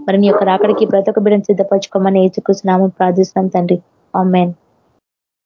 మరి నీ యొక్క రాకడికి ప్రతి ఒక్క బిడ్డను సిద్ధపరచుకోమని ఏచుకృష్ణనామం ప్రార్థిస్తున్నాం తండ్రి. ఆమెన్.